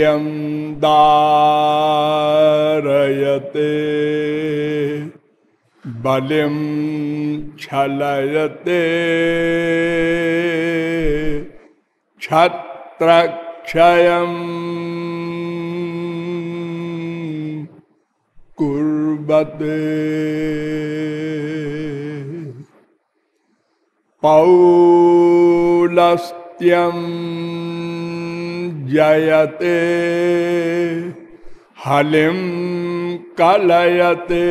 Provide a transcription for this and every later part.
दैत्यं दारयते बलिं छलयते। छत्रक्षयम् कुर्वते। पौलस्त्यम् जयते। हलिम कलयते।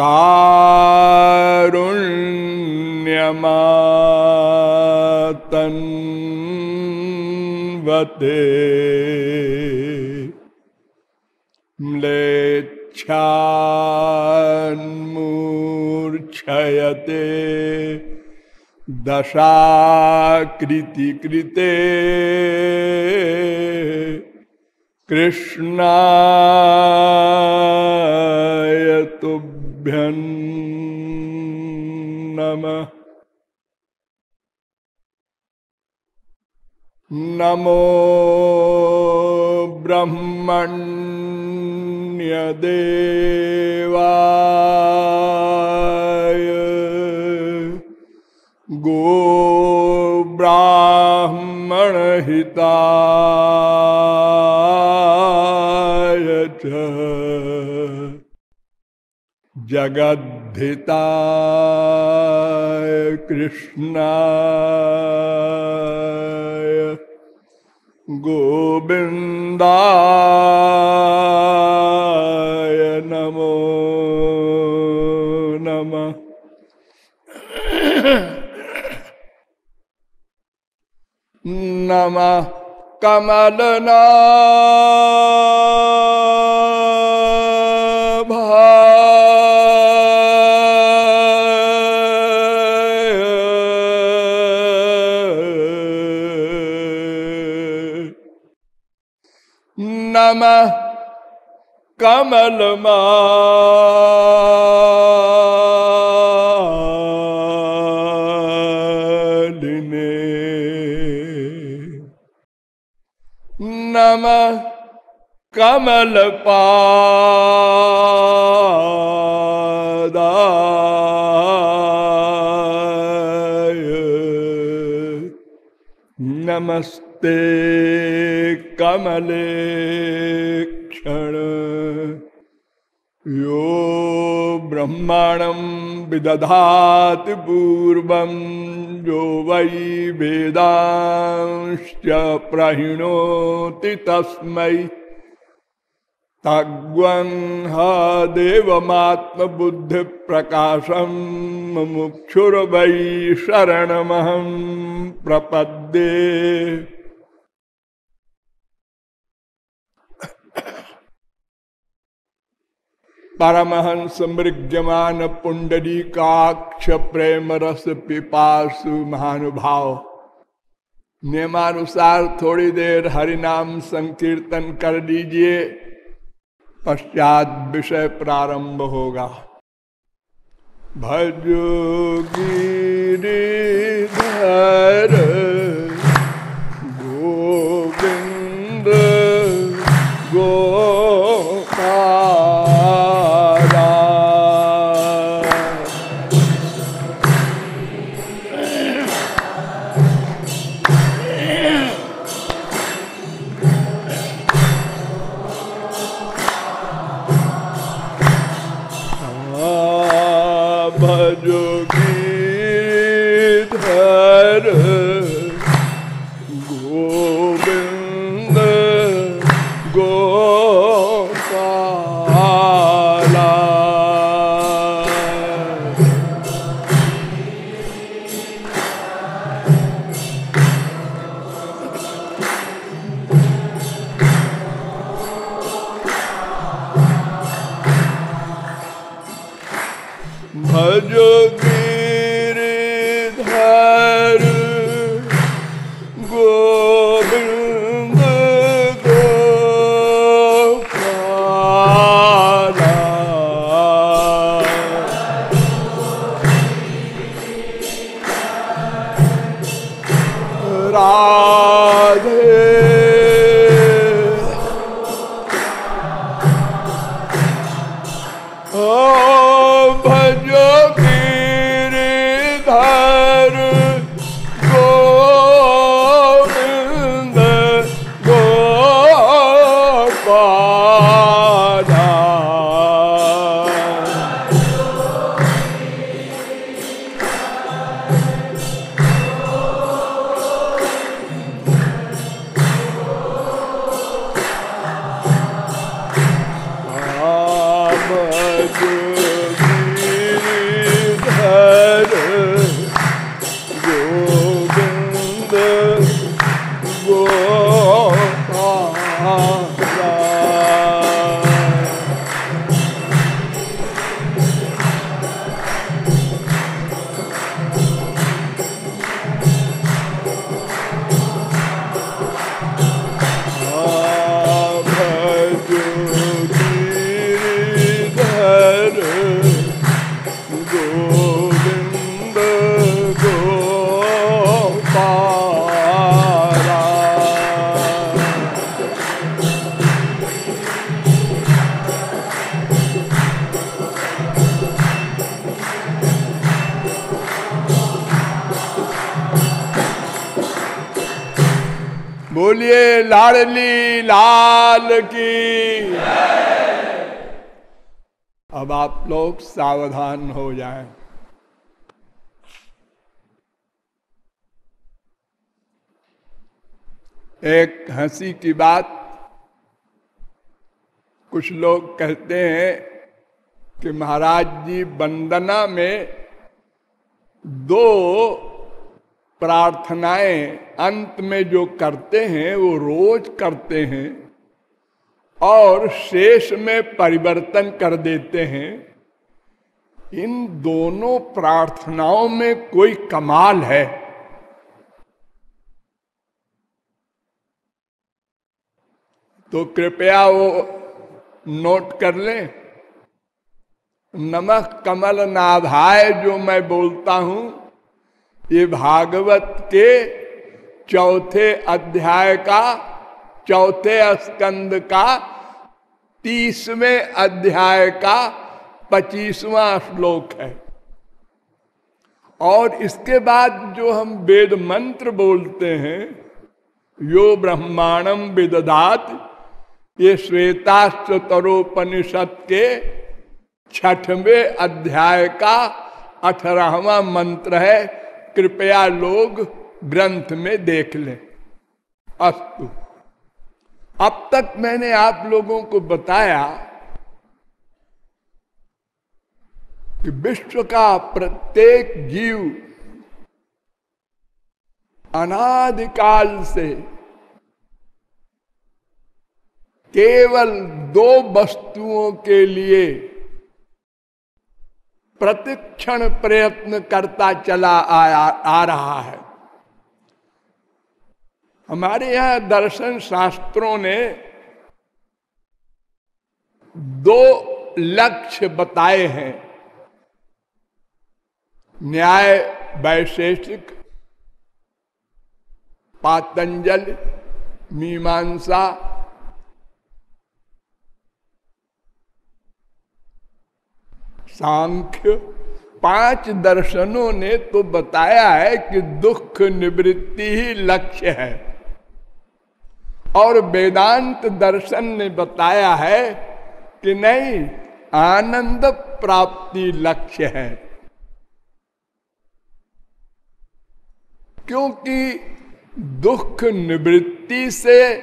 कारुण्यमातन्वते म्लेच्छान्मूर्छयते दशाकृति कृते कृष्णाय तुभ्यं नमः। नमो ब्रह्मण्यदेवाय। गो ब्राह्मणहिताय च। जगद्धिताय कृष्णाय। गोविन्दाय नमः नमः कमलना नमः कमलमा नमः कमल नमस्ते कमले क्षण यो ब्रह्माणं विदधाति पूर्वं जो वै वेद प्रणोति तस्म तग्वेवत्मु प्रकाशम मुक्षुर्वै शरणमहं प्रपद्ये। परमहंस मृग्यमान पुंडरी काक्ष प्रेम रस पिपासु महानुभाव। नियमानुसार थोड़ी देर हरिनाम संकीर्तन कर दीजिए पश्चात विषय प्रारंभ होगा। भजो गिरिधर बोलिए, लाडली लाल की अब आप लोग सावधान हो जाएँ। एक हँसी की बात, कुछ लोग कहते हैं कि महाराज जी, वंदना में दो प्रार्थनाएँ अंत में जो करते हैं, वो रोज करते हैं और शेष में परिवर्तन कर देते हैं। इन दोनों प्रार्थनाओं में कोई कमाल है। तो कृपया वो नोट कर लें। नमक कमल नाभाय जो मैं बोलता हूँ ये भागवत के चौथे अध्याय का, चौथे स्कंद का, तीसवें अध्याय का पच्चीसवा श्लोक है। और इसके बाद जो हम वेद मंत्र बोलते हैं, यो ब्रह्मांडम विदधात, ये श्वेताश्चतरोपनिषद के छठवें अध्याय का अठारहवा मंत्र है। कृपया लोग ग्रंथ में देख लें। अस्तु अब तक मैंने आप लोगों को बताया कि विश्व का प्रत्येक जीव अनादिकाल से केवल दो वस्तुओं के लिए प्रतिक्षण प्रयत्न करता चला आया, आ रहा है। हमारे यहाँ दर्शन शास्त्रों ने दो लक्ष्य बताए हैं। न्याय वैशेषिक, पातंजल, मीमांसा सांख्य। पाँच दर्शनों ने तो बताया है कि दुख निवृत्ति ही लक्ष्य है। और वेदांत दर्शन ने बताया है कि नहीं, आनंद प्राप्ति लक्ष्य है। क्योंकि दुख निवृत्ति से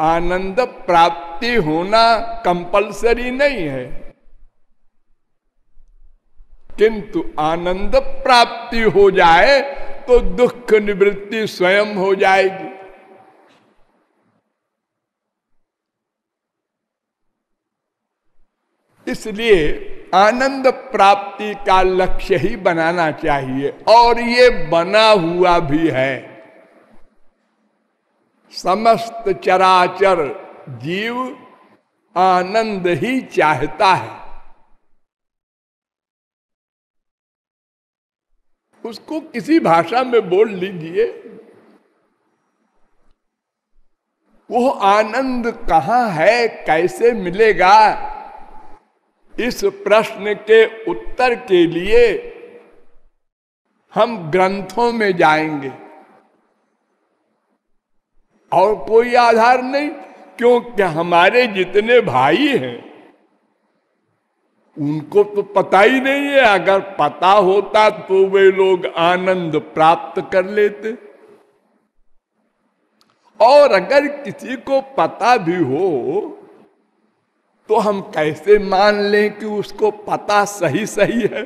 आनंद प्राप्ति होना कंपलसरी नहीं है। किंतु आनंद प्राप्ति हो जाए तो दुख निवृत्ति स्वयं हो जाएगी। इसलिए आनंद प्राप्ति का लक्ष्य ही बनाना चाहिए, और ये बना हुआ भी है। समस्त चराचर जीव आनंद ही चाहता है। उसको किसी भाषा में बोल लीजिए। वो आनंद कहाँ है, कैसे मिलेगा? इस प्रश्न के उत्तर के लिए हम ग्रंथों में जाएँगे। और कोई आधार नहीं, क्योंकि हमारे जितने भाई हैं उनको तो पता ही नहीं है, अगर पता होता तो वे लोग आनंद प्राप्त कर लेते। और अगर किसी को पता भी हो तो हम कैसे मान लें कि उसको पता सही सही है?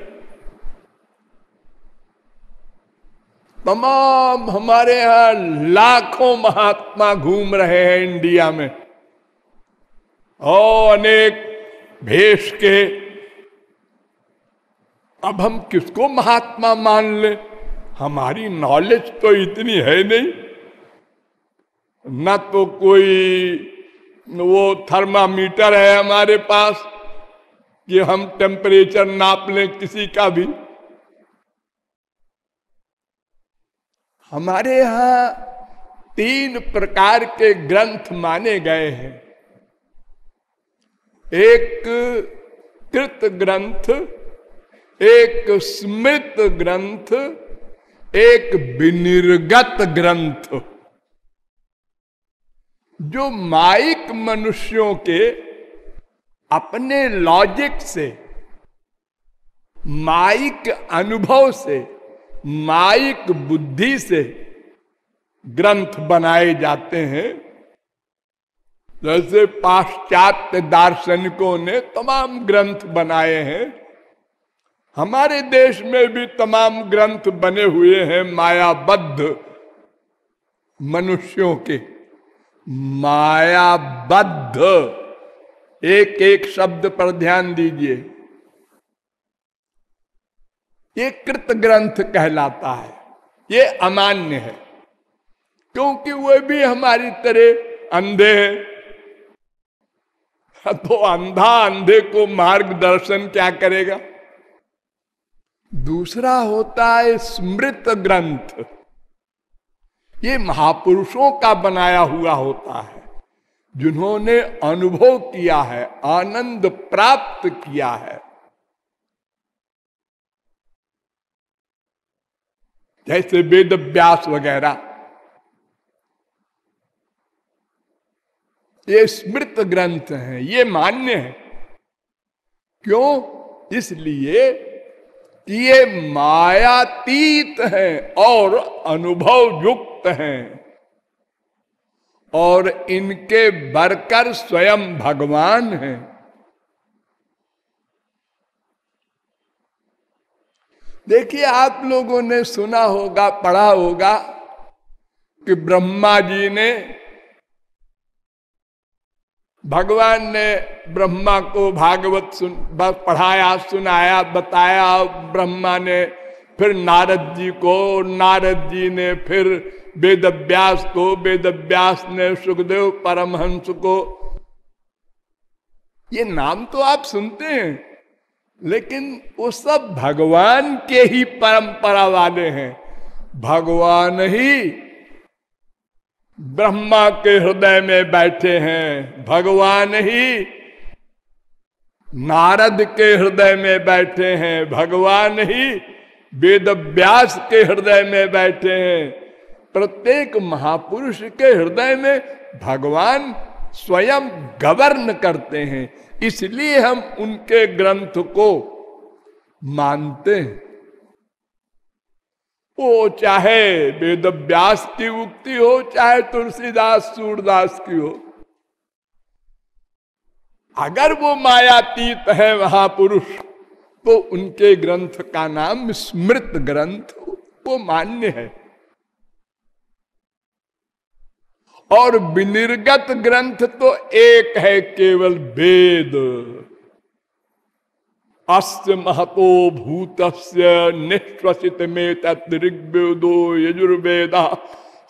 तमाम हमारे यहाँ लाखों महात्मा घूम रहे हैं इंडिया में, और अनेक भेष के अब हम किसको महात्मा मान ले? हमारी नॉलेज तो इतनी है नहीं। ना तो कोई वो थर्मामीटर है हमारे पास कि हम टेम्परेचर नाप लें किसी का भी। हमारे यहाँ तीन प्रकार के ग्रंथ माने गए हैं। एक कृत ग्रंथ एक स्मृत ग्रंथ, एक विनिर्गत ग्रंथ। जो माइक मनुष्यों के अपने लॉजिक से, माइक अनुभव से, माइक बुद्धि से ग्रंथ बनाए जाते हैं। जैसे पाश्चात्य दार्शनिकों ने तमाम ग्रंथ बनाए हैं। हमारे देश में भी तमाम ग्रंथ बने हुए हैं मायाबद्ध मनुष्यों के। मायाबद्ध। एक एक शब्द पर ध्यान दीजिए। ये कृत ग्रंथ कहलाता है। ये अमान्य है। क्योंकि वे भी हमारी तरह अंधे हैं। तो अंधा, अंधे को मार्गदर्शन क्या करेगा? दूसरा होता है स्मृत ग्रंथ। ये महापुरुषों का बनाया हुआ होता है, जिन्होंने अनुभव किया है, आनंद प्राप्त किया है। जैसे वेद व्यास वगैरह। ये स्मृत ग्रंथ हैं, ये मान्य है। क्यों? इसलिए ये मायातीत हैं और अनुभव युक्त हैं। और इनके बरकर स्वयं भगवान हैं। देखिए, आप लोगों ने सुना होगा, पढ़ा होगा कि ब्रह्मा जी ने भगवान ने ब्रह्मा को भागवत सुन पढ़ाया, सुनाया, बताया, ब्रह्मा ने फिर नारद जी को, नारद जी ने फिर वेद व्यास को वेद व्यास ने सुखदेव परमहंस को। ये नाम तो आप सुनते हैं, लेकिन वो सब भगवान के ही परंपरा वाले हैं। भगवान ही ब्रह्मा के हृदय में बैठे हैं। भगवान ही नारद के हृदय में बैठे हैं। भगवान ही वेद व्यास के हृदय में बैठे हैं। प्रत्येक महापुरुष के हृदय में भगवान स्वयं गवर्न करते हैं। इसलिए हम उनके ग्रंथ को मानते हैं। वो चाहे वेद व्यास की उक्ति हो, चाहे तुलसीदास सूरदास की हो। अगर वो मायातीत है महापुरुष तो उनके ग्रंथ का नाम स्मृत ग्रंथ वो मान्य है। और विनिर्गत ग्रंथ तो एक है केवल वेद। अस्य महतो भूत निश्वसित में तत्ऋग्वेदो यजुर्वेद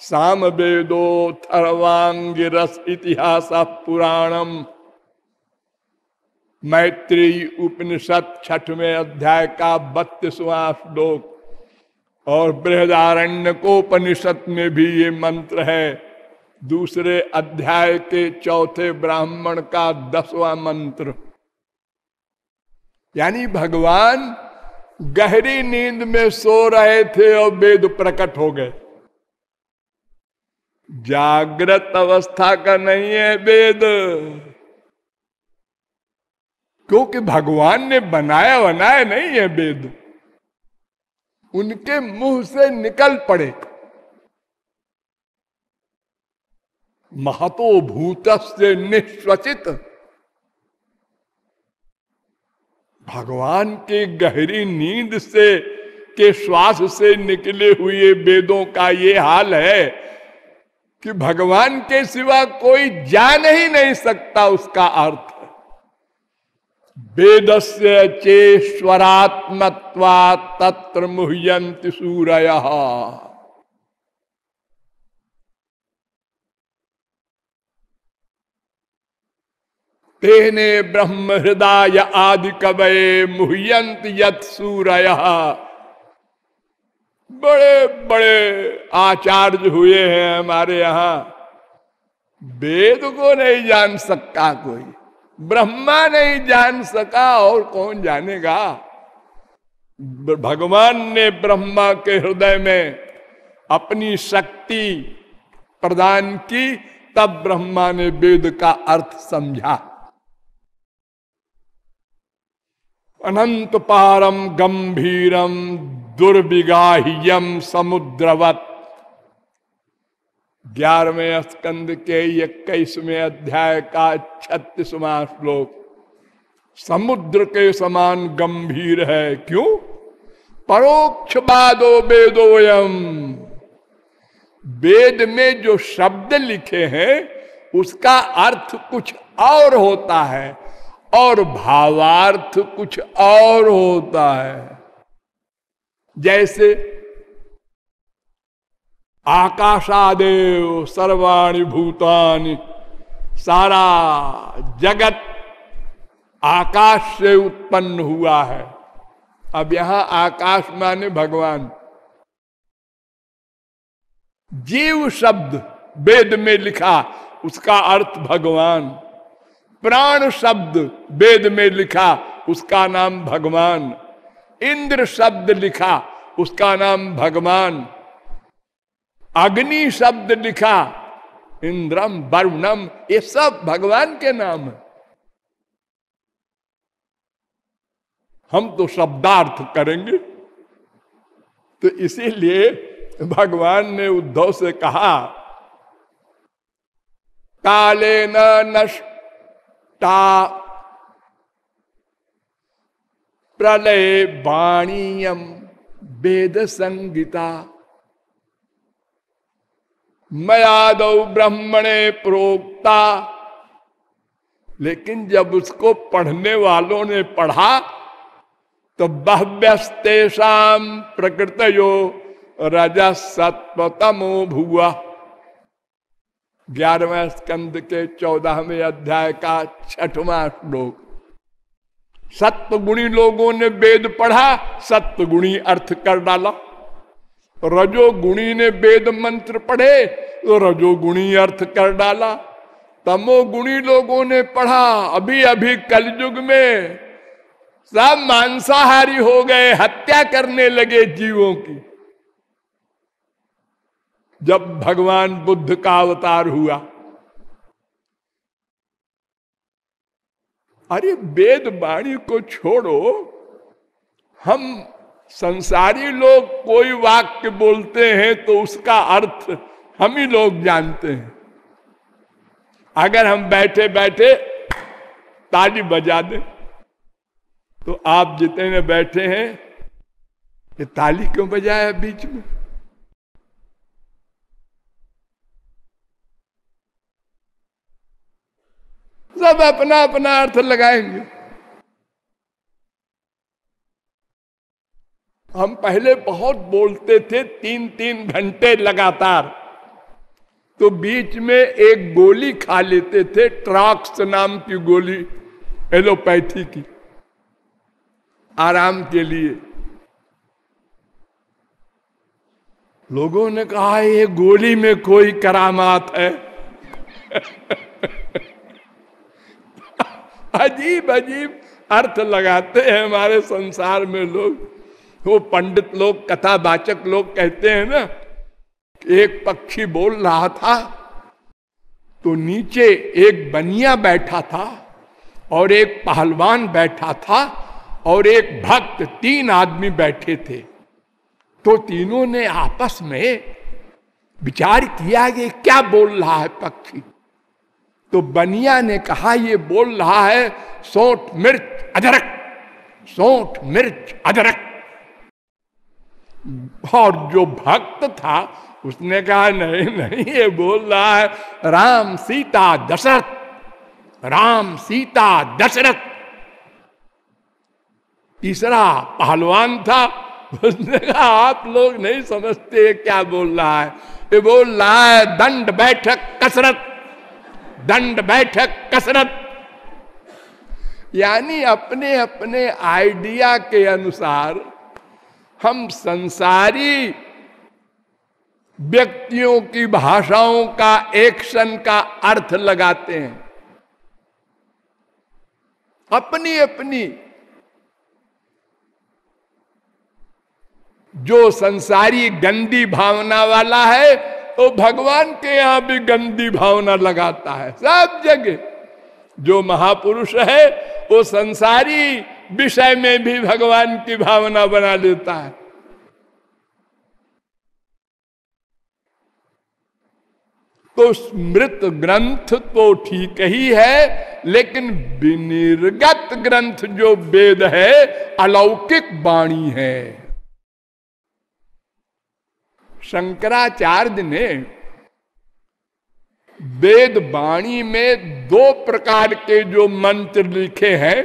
साम वेदो थर्वांगिरस इतिहास पुराणम। मैत्री उपनिषद छठवें अध्याय का बत्तीसवा श्लोक। और बृहदारण्य को उपनिषद में भी ये मंत्र है। दूसरे अध्याय के चौथे ब्राह्मण का दसवां मंत्र। यानी भगवान गहरी नींद में सो रहे थे और वेद प्रकट हो गए। जागृत अवस्था का नहीं है वेद। क्योंकि भगवान ने बनाया बनाया नहीं है वेद। उनके मुँह से निकल पड़े। महतो भूत से निश्वचित भगवान के गहरी नींद से, के श्वास से निकले हुए वेदों का ये हाल है कि भगवान के सिवा कोई जान ही नहीं सकता उसका अर्थ। वेद से चेश्वरात्मत्वा तत्र मुह्यंत सूरय। तेने ब्रह्म हृदय आदि कवय मुह्यंत यत बड़े बड़े आचार्य हुए हैं हमारे यहाँ। वेद को नहीं जान सकता कोई, ब्रह्मा नहीं जान सका और कौन जानेगा? भगवान ने ब्रह्मा के हृदय में अपनी शक्ति प्रदान की, तब ब्रह्मा ने वेद का अर्थ समझा। अनंत पारम गंभीरम दुर्विगाह्यम समुद्रवत। ग्यारहवें स्कंद के इक्कीसवें अध्याय का छत्तीसवा श्लोक। समुद्र के समान गंभीर है, क्यों? परोक्ष बादो वेदोयम वेद में जो शब्द लिखे हैं, उसका अर्थ कुछ और होता है। और भावार्थ कुछ और होता है। जैसे आकाशादेव सर्वाणी भूतानि, सारा जगत आकाश से उत्पन्न हुआ है। अब यहाँ आकाश माने भगवान। जीव शब्द वेद में लिखा, उसका अर्थ भगवान। प्राण शब्द वेद में लिखा, उसका नाम भगवान। इंद्र शब्द लिखा, उसका नाम भगवान। अग्नि शब्द लिखा, इंद्रम, वरुणम, ये सब भगवान के नाम है। हम तो शब्दार्थ करेंगे। तो इसीलिए भगवान ने उद्धव से कहा, काले न नष्ट प्रलय वाणीयम वेद संगीता मयाद ब्रह्मणे प्रोक्ता। लेकिन जब उसको पढ़ने वालों ने पढ़ा तो बहव्यस्तेषाम प्रकृत यो रजसत्वतमो भुआ ग्यारहवें स्कंद के चौदहवें अध्याय का छठवां श्लोक। सत्य गुणी लोगों ने वेद पढ़ा सत्य गुणी अर्थ कर डाला। रजोगुणी ने वेद मंत्र पढ़े तो रजोगुणी अर्थ कर डाला। तमोगुणी लोगों ने पढ़ा, अभी अभी कलयुग में सब मांसाहारी हो गए, हत्या करने लगे जीवों की। जब भगवान बुद्ध का अवतार हुआ। अरे, वेद वाणी को छोड़ो। हम संसारी लोग कोई वाक्य बोलते हैं तो उसका अर्थ हम ही लोग जानते हैं। अगर हम बैठे बैठे ताली बजा दें तो आप जितने बैठे हैं, ये ताली क्यों बजाया बीच में? सब अपना अपना अर्थ लगाएँगे। हम पहले बहुत बोलते थे तीन तीन घंटे लगातार। तो बीच में एक गोली खा लेते थे, ट्रॉक्स नाम की गोली, एलोपैथी की, आराम के लिए। लोगों ने कहा, ये गोली में कोई करामात है? अजीब अजीब अर्थ लगाते हैं हमारे संसार में लोग। वो पंडित लोग, कथावाचक लोग कहते हैं ना, एक पक्षी बोल रहा था तो नीचे एक बनिया बैठा था और एक पहलवान बैठा था और एक भक्त, तीन आदमी बैठे थे। तो तीनों ने आपस में विचार किया कि क्या बोल रहा है पक्षी। तो बनिया ने कहा, ये बोल रहा है, सोठ, मिर्च, अदरक, सोठ, मिर्च, अदरक। और जो भक्त था, उसने कहा, नहीं नहीं, ये बोल रहा है, राम सीता दशरथ, राम सीता दशरथ। तीसरा पहलवान था, उसने कहा, आप लोग नहीं समझते क्या बोल रहा है? ये बोल रहा है, दंड बैठक कसरत। दंड बैठक कसरत। यानी अपने अपने आइडिया के अनुसार हम संसारी व्यक्तियों की भाषाओं का एक्शन का अर्थ लगाते हैं। अपनी अपनी जो संसारी गंदी भावना वाला है तो भगवान के यहाँ भी गंदी भावना लगाता है। सब जगह जो महापुरुष है, वो संसारी विषय में भी भगवान की भावना बना लेता है। तो स्मृत ग्रंथ तो ठीक ही है, लेकिन विनिर्गत ग्रंथ जो वेद है, अलौकिक वाणी है। शंकराचार्य ने वेद वाणी में दो प्रकार के जो मंत्र लिखे हैं।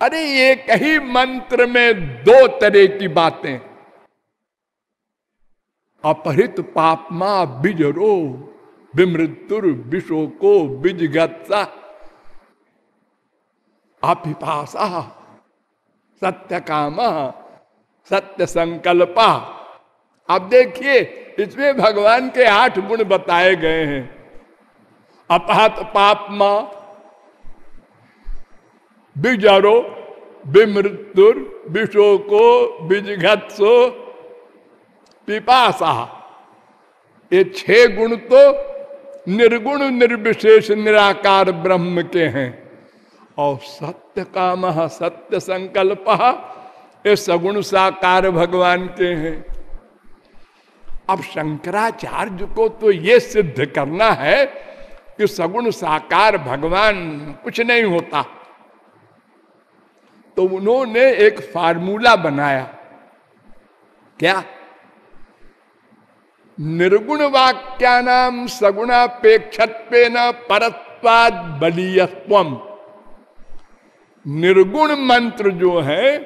अरे एक ही मंत्र में दो तरह की बातें। अपहृत पापमा बिजरो, विमृत्युर विशोको बिजगत्सा। अपिपासा सत्य काम सत्य संकल्पा अब देखिए, इसमें भगवान के आठ गुण बताए गए हैं। अपहत पापमा बिजरो विमृत्युर विशोको बिजघत्सो, पिपासा। ये छह गुण तो निर्गुण, निर्विशेष, निराकार ब्रह्म के हैं। और सत्य काम सत्य संकल्प, ये सगुण साकार भगवान के हैं। अब शंकराचार्य को तो ये सिद्ध करना है कि सगुण साकार भगवान कुछ नहीं होता। तो उन्होंने एक फार्मूला बनाया। क्या? निर्गुण वाक्या नाम सगुणापेक्षत्व न परत्वाद बलीयत्व निर्गुण मंत्र जो है,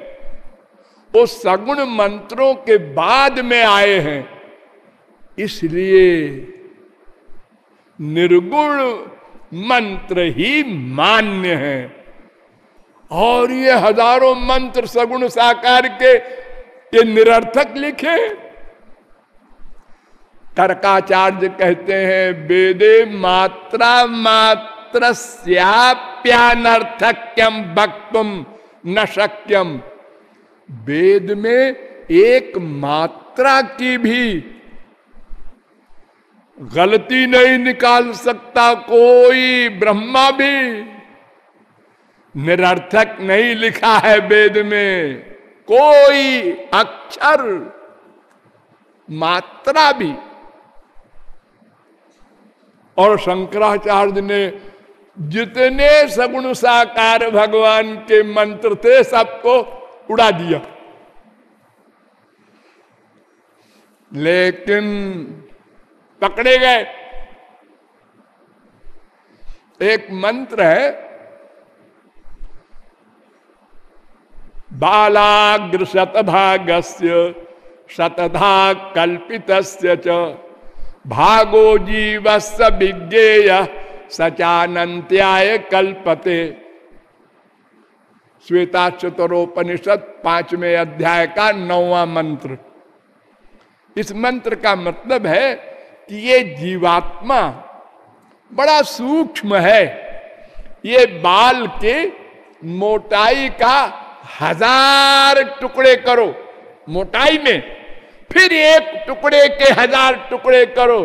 वो सगुण मंत्रों के बाद में आए हैं। इसलिए निर्गुण मंत्र ही मान्य है। और ये हज़ारों मंत्र सगुण साकार के, ये निरर्थक लिखे। तर्काचार्य कहते हैं, वेदे मात्रा मात्र प्यानर्थक्यम वक्तुम न शक्यम वेद में एक मात्रा की भी गलती नहीं निकाल सकता कोई ब्रह्मा भी। निरर्थक नहीं लिखा है वेद में कोई अक्षर, मात्रा भी। और शंकराचार्य ने जितने सगुण साकार भगवान के मंत्र थे, सबको उड़ा दिया। लेकिन पकड़े गए। एक मंत्र है बालाग्र शतभागस्य शतधा कल्पित भागो जीवस विज्ञेय सचानंत्याय कल्पते। श्वेता चतुरोपनिषद पाँचवें अध्याय का नौवा मंत्र। इस मंत्र का मतलब है ये जीवात्मा बड़ा सूक्ष्म है। ये बाल के मोटाई का हज़ार टुकड़े करो, मोटाई में, फिर एक टुकड़े के हज़ार टुकड़े करो।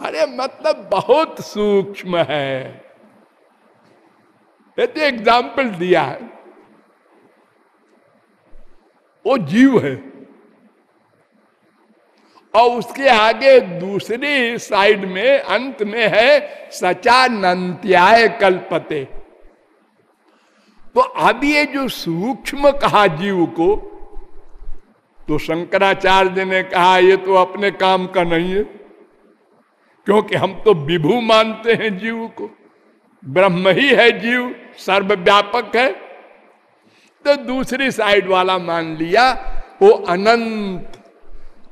अरे मतलब बहुत सूक्ष्म है। तो एग्ज़ाम्पल दिया है। वो जीव है। और उसके आगे दूसरी साइड में, अंत में है सचानंत्याय कल्पते। तो अब ये जो सूक्ष्म कहा जीव को तो शंकराचार्य ने कहा, ये तो अपने काम का नहीं है, क्योंकि हम तो विभू मानते हैं जीव को। ब्रह्म ही है जीव, सर्वव्यापक है। तो दूसरी साइड वाला मान लिया, वो अनंत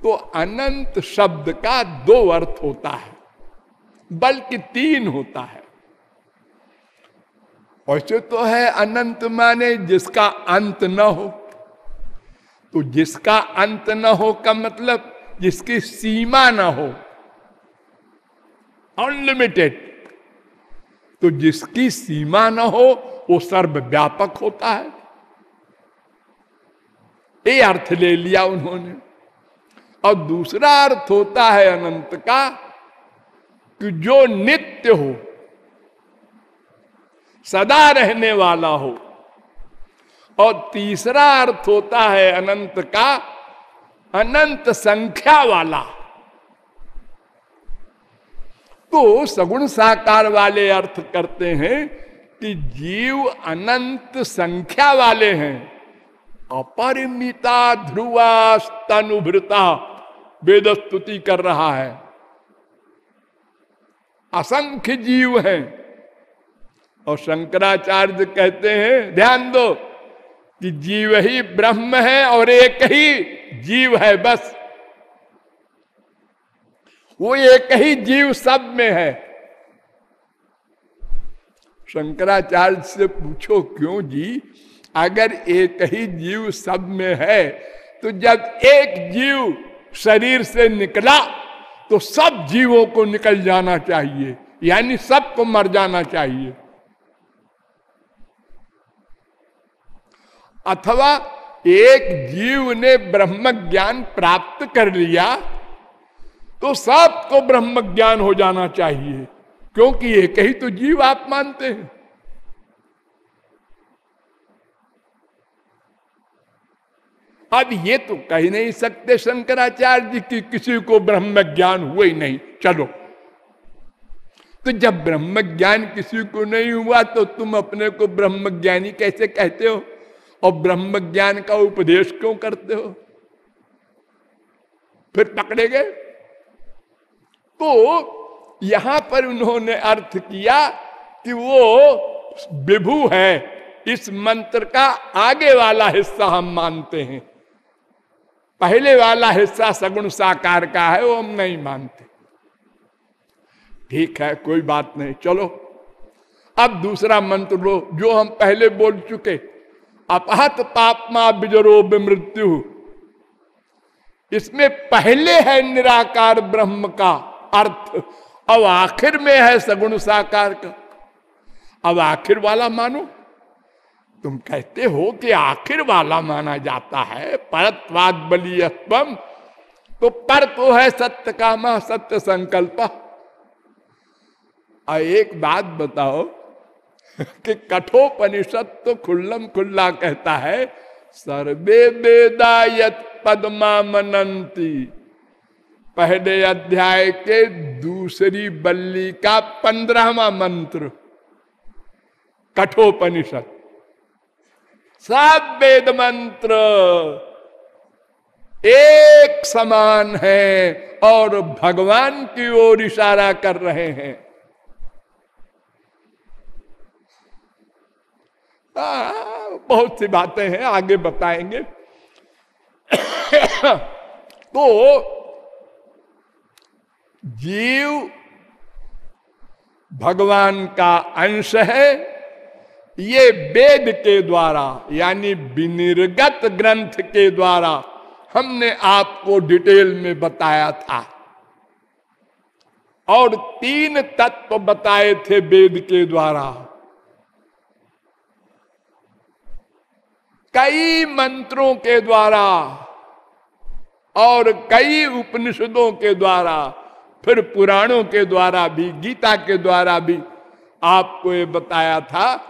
तो अनंत शब्द का दो अर्थ होता है, बल्कि तीन होता है। वैसे तो है अनंत माने जिसका अंत न हो। तो जिसका अंत न हो का मतलब जिसकी सीमा न हो। अनलिमिटेड तो जिसकी सीमा न हो, वो सर्वव्यापक होता है। ये अर्थ ले लिया उन्होंने। और दूसरा अर्थ होता है अनंत का कि जो नित्य हो, सदा रहने वाला हो। और तीसरा अर्थ होता है अनंत का, अनंत संख्या वाला। तो सगुण साकार वाले अर्थ करते हैं कि जीव अनंत संख्या वाले हैं। अपरिमिता ध्रुवा स्तनुभृता। वेद स्तुति कर रहा है। असंख्य जीव हैं। और शंकराचार्य कहते हैं, ध्यान दो कि जीव ही ब्रह्म है और एक ही जीव है बस। वो एक ही जीव सब में है। शंकराचार्य से पूछो क्यों जी? अगर एक ही जीव सब में है तो जब एक जीव शरीर से निकला तो सब जीवों को निकल जाना चाहिए, यानी सबको मर जाना चाहिए। अथवा एक जीव ने ब्रह्म ज्ञान प्राप्त कर लिया तो सबको ब्रह्म ज्ञान हो जाना चाहिए, क्योंकि एक ही तो जीव आप मानते हैं। अब ये तो कह नहीं सकते शंकराचार्य जी की किसी को ब्रह्म ज्ञान हुआ ही नहीं। चलो। तो जब ब्रह्म ज्ञान किसी को नहीं हुआ तो तुम अपने को ब्रह्म ज्ञानी कैसे कहते हो? और ब्रह्म ज्ञान का उपदेश क्यों करते हो? फिर पकड़े गए। तो यहाँ पर उन्होंने अर्थ किया कि वो विभू है। इस मंत्र का आगे वाला हिस्सा हम मानते हैं। पहले वाला हिस्सा सगुण साकार का है, वो हम नहीं मानते। ठीक है, कोई बात नहीं, चलो। अब दूसरा मंत्र लो, जो हम पहले बोल चुके। अपहत पापमा बिजरो मृत्यु इसमें पहले है निराकार ब्रह्म का अर्थ, अब आखिर में है सगुण साकार का। अब आखिर वाला मानो। तुम कहते हो कि आखिर वाला माना जाता है परत्वाद बलियत्वम। तो पर तो है सत्य कामा सत्य संकल्प। एक बात बताओ कि कठोपनिषद तो खुल्लम खुल्ला कहता है, सर्वे वेदायत पदमा मनंती। पहले अध्याय के दूसरी बल्ली का पंद्रहवा मंत्र, कठोपनिषद। सब वेद मंत्र एक समान है और भगवान की ओर इशारा कर रहे हैं। आ, बहुत सी बातें हैं आगे बताएँगे। तो जीव भगवान का अंश है ये वेद के द्वारा, यानी विनिर्गत ग्रंथ के द्वारा, हमने आपको डिटेल में बताया था। और तीन तत्व बताए थे वेद के द्वारा। कई मंत्रों के द्वारा और कई उपनिषदों के द्वारा, फिर पुराणों के द्वारा भी, गीता के द्वारा भी आपको ये बताया था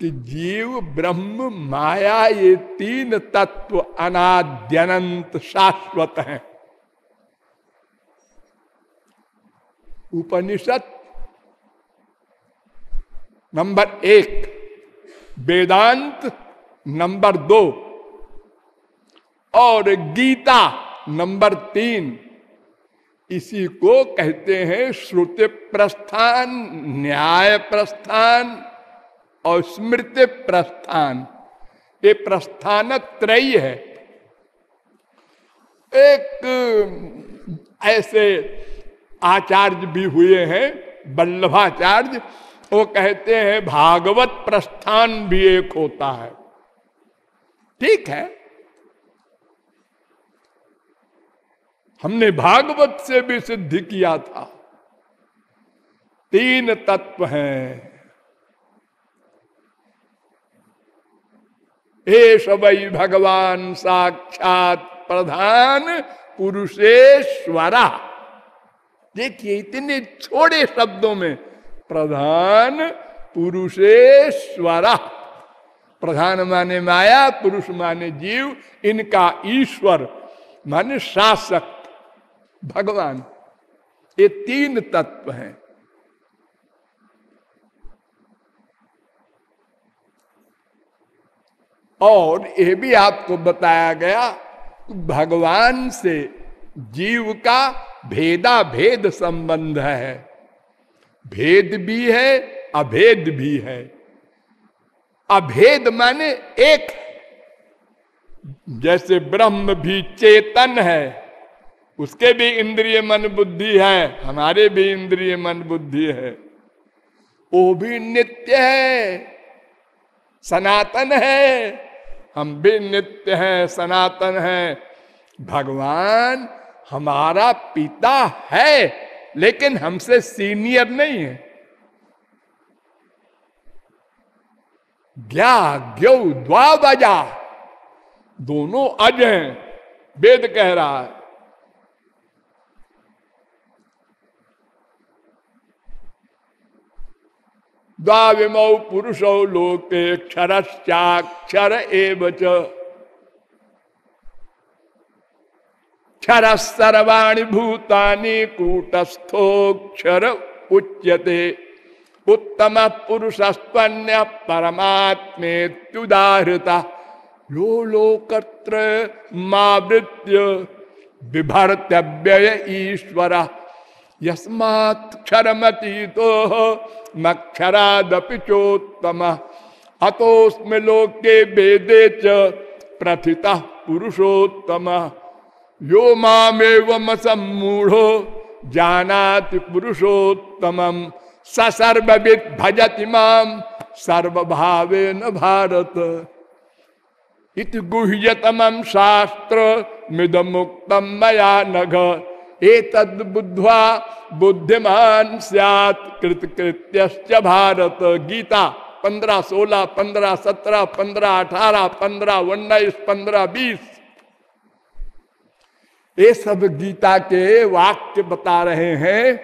कि जीव ब्रह्म माया ये तीन तत्व अनाद्यनंत शाश्वत हैं। उपनिषद नंबर एक, वेदांत नंबर दो और गीता नंबर तीन, इसी को कहते हैं श्रुति प्रस्थान न्याय प्रस्थान और स्मृति प्रस्थान। ये प्रस्थान त्रय है। एक ऐसे आचार्य भी हुए हैं, बल्लभाचार्य, वो कहते हैं, भागवत प्रस्थान भी एक होता है। ठीक है? हमने भागवत से भी सिद्ध किया था। तीन तत्व हैं। एश वही भगवान, साक्षात प्रधान पुरुषेश्वरा देखिए, इतने छोटे शब्दों में, प्रधान पुरुषेश्वरा प्रधान माने माया, पुरुष माने जीव, इनका ईश्वर माने शासक। भगवान, ये तीन तत्व हैं। और ये भी आपको बताया गया, भगवान से जीव का भेदा भेद संबंध है। भेद भी है, अभेद भी है। अभेद माने एक जैसे ब्रह्म भी चेतन है, उसके भी इंद्रिय मन बुद्धि है, हमारे भी इंद्रिय मन बुद्धि है। वो भी नित्य है, सनातन है। हम भी नित्य हैं, सनातन हैं। भगवान हमारा पिता है, लेकिन हमसे सीनियर नहीं है। ज्ञा ग्यो द्वा बजा दोनों अज हैं, वेद कह रहा है। द्वाविमौ पुरुषौ लोके क्षरश्चाक्षर एव क्षर सर्वाणी भूतानि कूटस्थोक्षर उच्यते। उत्तम पुरुषस्पन्य परमात्मेत्युदाहृता। यो लोकत्र मावृत्य विभर्तव्य ईश्वर। यस्मात्क्षरमती तो मक्षरादपि चोत्तम। अतोस्म लोके वेदे च प्रथिता पुरुषोत्तम। यो मामेव सम्मूढ़ो जानाति पुरुषोत्तम। स सर्वविद भजति माम सर्वभावे न भारत। इत गुह्यतम शास्त्र मिदमुक्तम मया नघ। एतद बुद्धवा बुद्धिमान सियात कृतकृत्य भारत। गीता पंद्रह सोलह, पंद्रह सत्रह, पंद्रह अठारह, पंद्रह उन्नीस, पंद्रह बीस। ये सब गीता के वाक्य बता रहे हैं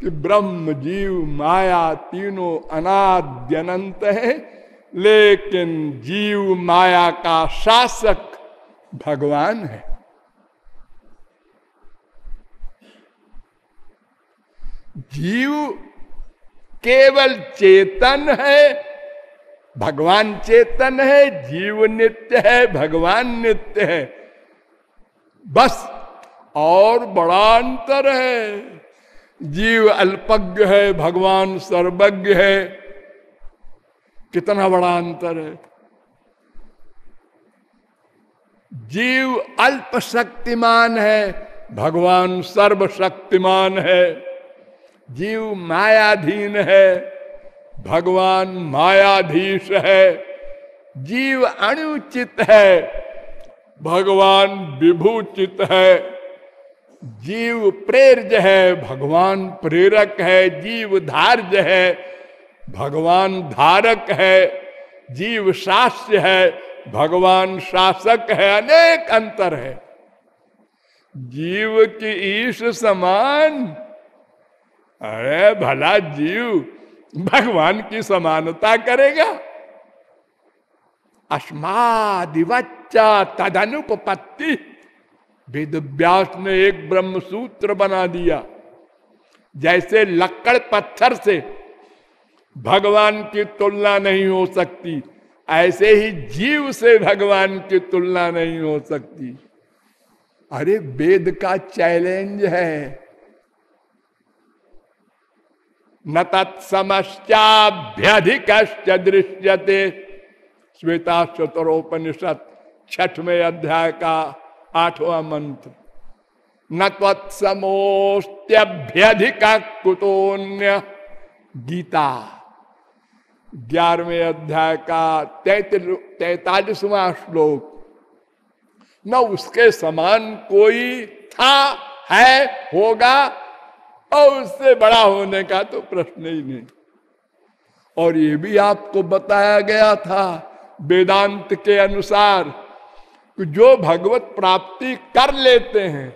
कि ब्रह्म, जीव, माया तीनों अनाद्यनंत है, लेकिन जीव माया का शासक भगवान है। जीव केवल चेतन है, भगवान चेतन है, जीव नित्य है, भगवान नित्य है। बस और बड़ा अंतर है। जीव अल्पज्ञ है, भगवान सर्वज्ञ है। कितना बड़ा अंतर है। जीव अल्प शक्तिमान है, भगवान सर्वशक्तिमान है। जीव मायाधीन है, भगवान मायाधीश है, जीव अनुचित है, भगवान विभूचित है, जीव प्रेरज है, भगवान प्रेरक है, जीव धार्य है, भगवान धारक है, जीव शास्य है, भगवान शासक है, अनेक अंतर है। जीव की ईश समान अरे भला जीव, भगवान की समानता करेगा। अस्मादिवच्चा वेद व्यास ने एक ब्रह्म सूत्र बना दिया, जैसे लक्कड़ पत्थर से। भगवान की तुलना नहीं हो सकती, ऐसे ही जीव से भगवान की तुलना नहीं हो सकती। अरे वेद का चैलेंज है। न तत्समश्चाभ्यधिक दृश्यते। श्वेता चतुरोपनिषद छठवें अध्याय का आठवां मंत्र। न तत्समोस्त्यभ्यधिक कुतोन्य गीता, ग्यारहवें अध्याय का तैतालीसवां श्लोक। न उसके समान कोई था, है, होगा और उससे बड़ा होने का तो प्रश्न ही नहीं। और ये भी आपको बताया गया था वेदांत के अनुसार कि जो भगवत प्राप्ति कर लेते हैं,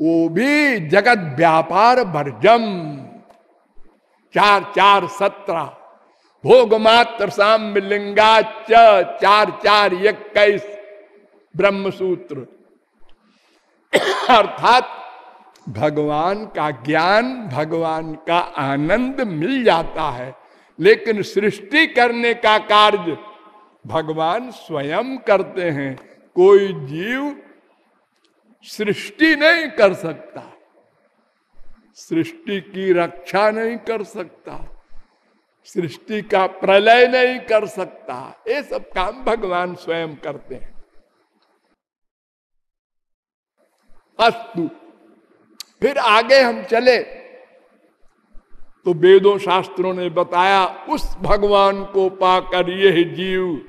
वो भी जगत व्यापार भरजम। चार चार सत्रह, भोग मात्र साम लिंगा चार चार इक्कीस ब्रह्म सूत्र अर्थात भगवान का ज्ञान, भगवान का आनंद मिल जाता है। लेकिन सृष्टि करने का कार्य भगवान स्वयं करते हैं। कोई जीव सृष्टि नहीं कर सकता। सृष्टि की रक्षा नहीं कर सकता। सृष्टि का प्रलय नहीं कर सकता। ये सब काम भगवान स्वयं करते हैं। अस्तु। फिर आगे हम चले। तो वेदों शास्त्रों ने बताया, उस भगवान को पाकर यह जीव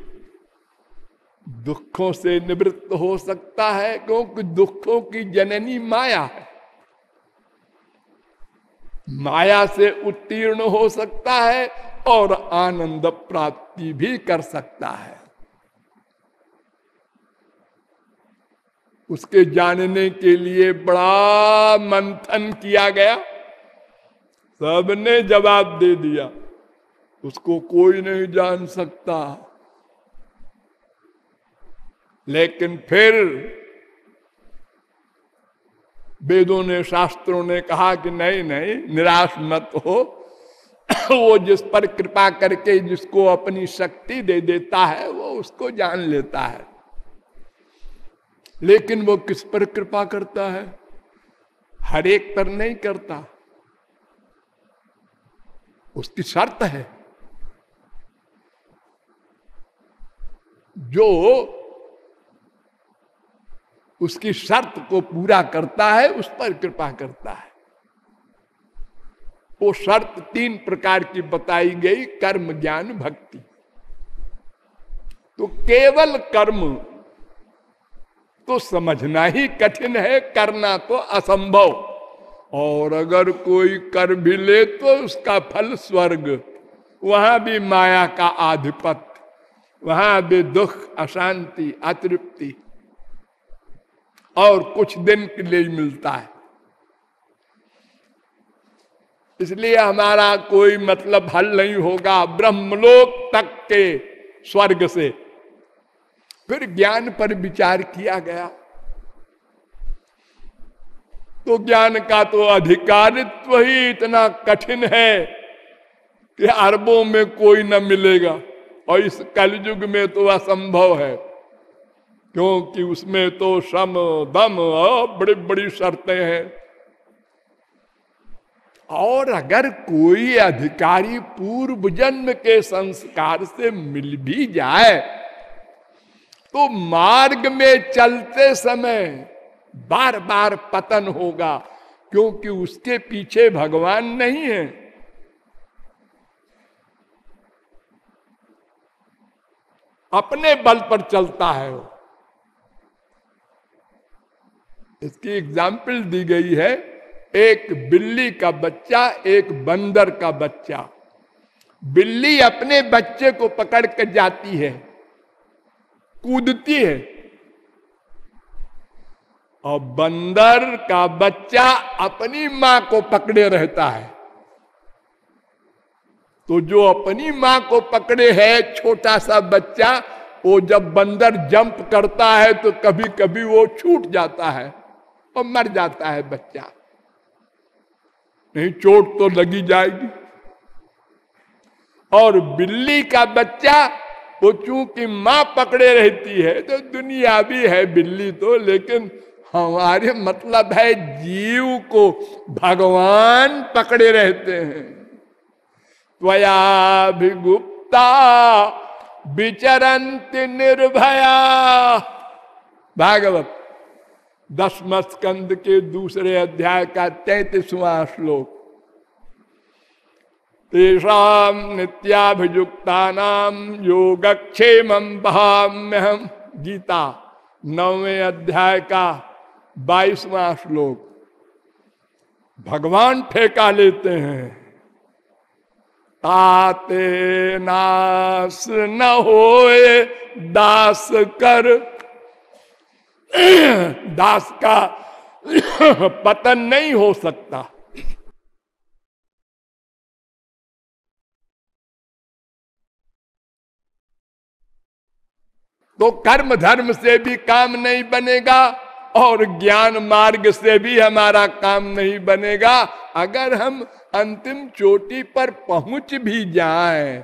दुखों से निवृत्त हो सकता है, क्योंकि दुखों की जननी माया है। माया से उत्तीर्ण हो सकता है और आनंद प्राप्ति भी कर सकता है। उसके जानने के लिए बड़ा मंथन किया गया। सबने जवाब दे दिया। उसको कोई नहीं जान सकता। लेकिन फिर वेदों ने, शास्त्रों ने कहा कि नहीं नहीं, निराश मत हो। वो जिस पर कृपा करके जिसको अपनी शक्ति दे देता है, वो उसको जान लेता है। लेकिन वो किस पर कृपा करता है? हर एक पर नहीं करता। उसकी शर्त है। जो उसकी शर्त को पूरा करता है, उस पर कृपा करता है। वो शर्त तीन प्रकार की बताई गई, कर्म, ज्ञान, भक्ति। तो केवल कर्म तो समझना ही कठिन है, करना तो असंभव। और अगर कोई कर भी ले तो उसका फल स्वर्ग। वहाँ भी माया का आधिपत्य, वहाँ भी दुख, अशांति, अतृप्ति। और कुछ दिन के लिए मिलता है। इसलिए हमारा कोई मतलब हल नहीं होगा ब्रह्मलोक तक के स्वर्ग से। फिर ज्ञान पर विचार किया गया। तो ज्ञान का तो अधिकारित्व ही इतना कठिन है कि अरबों में कोई न मिलेगा, और इस कलयुग में तो असंभव है, क्योंकि उसमें तो सम, दम बड़ी बड़ी शर्तें हैं। और अगर कोई अधिकारी पूर्व जन्म के संस्कार से मिल भी जाए तो मार्ग में चलते समय बार बार पतन होगा, क्योंकि उसके पीछे भगवान नहीं है। अपने बल पर चलता है वो। इसकी एग्ज़ाम्पल दी गई है, एक बिल्ली का बच्चा, एक बंदर का बच्चा। बिल्ली अपने बच्चे को पकड़ कर जाती है। कूदती है। और बंदर का बच्चा अपनी माँ को पकड़े रहता है। तो जो अपनी माँ को पकड़े है, छोटा सा बच्चा, वो जब बंदर जंप करता है तो कभी कभी वो छूट जाता है और मर जाता है बच्चा। नहीं, चोट तो लगी जाएगी। और बिल्ली का बच्चा वो चूँकि माँ पकड़े रहती है तो दुनिया भी है बिल्ली तो लेकिन हमारे मतलब है जीव को भगवान पकड़े रहते हैं। त्वया भी गुप्ता विचरंत निर्भया। भागवत दसम स्कंद के दूसरे अध्याय का तैतीसवां श्लोक। तेषा नित्याभियुक्ता नाम योगक्षेम बहाम्यहम गीता, नौवे अध्याय का बाईसवा श्लोक। भगवान ठेका लेते हैं। ताते नास न होए दास कर। दास का पतन नहीं हो सकता। तो कर्म धर्म से भी काम नहीं बनेगा और ज्ञान मार्ग से भी हमारा काम नहीं बनेगा। अगर हम अंतिम चोटी पर पहुँच भी जाएँ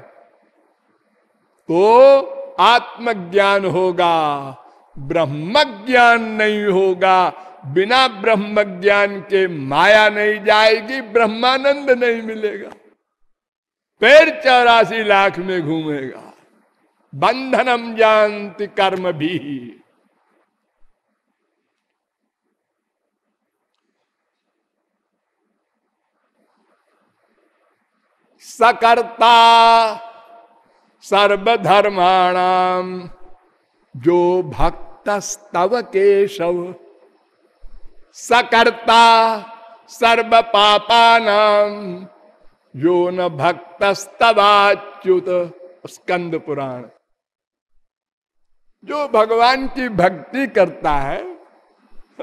तो आत्मज्ञान होगा ब्रह्म ज्ञान नहीं होगा। बिना ब्रह्म ज्ञान के माया नहीं जाएगी, ब्रह्मानंद नहीं मिलेगा। फिर चौरासी लाख में घूमेगा। बंधनम जानती कर्म भी। सकर्ता सर्वधर्माणाम जो भक्त स्तव केशव। सकर्ता सर्व पापानाम जो न भक्त स्तवाच्युत स्कंद पुराण जो भगवान की भक्ति करता है,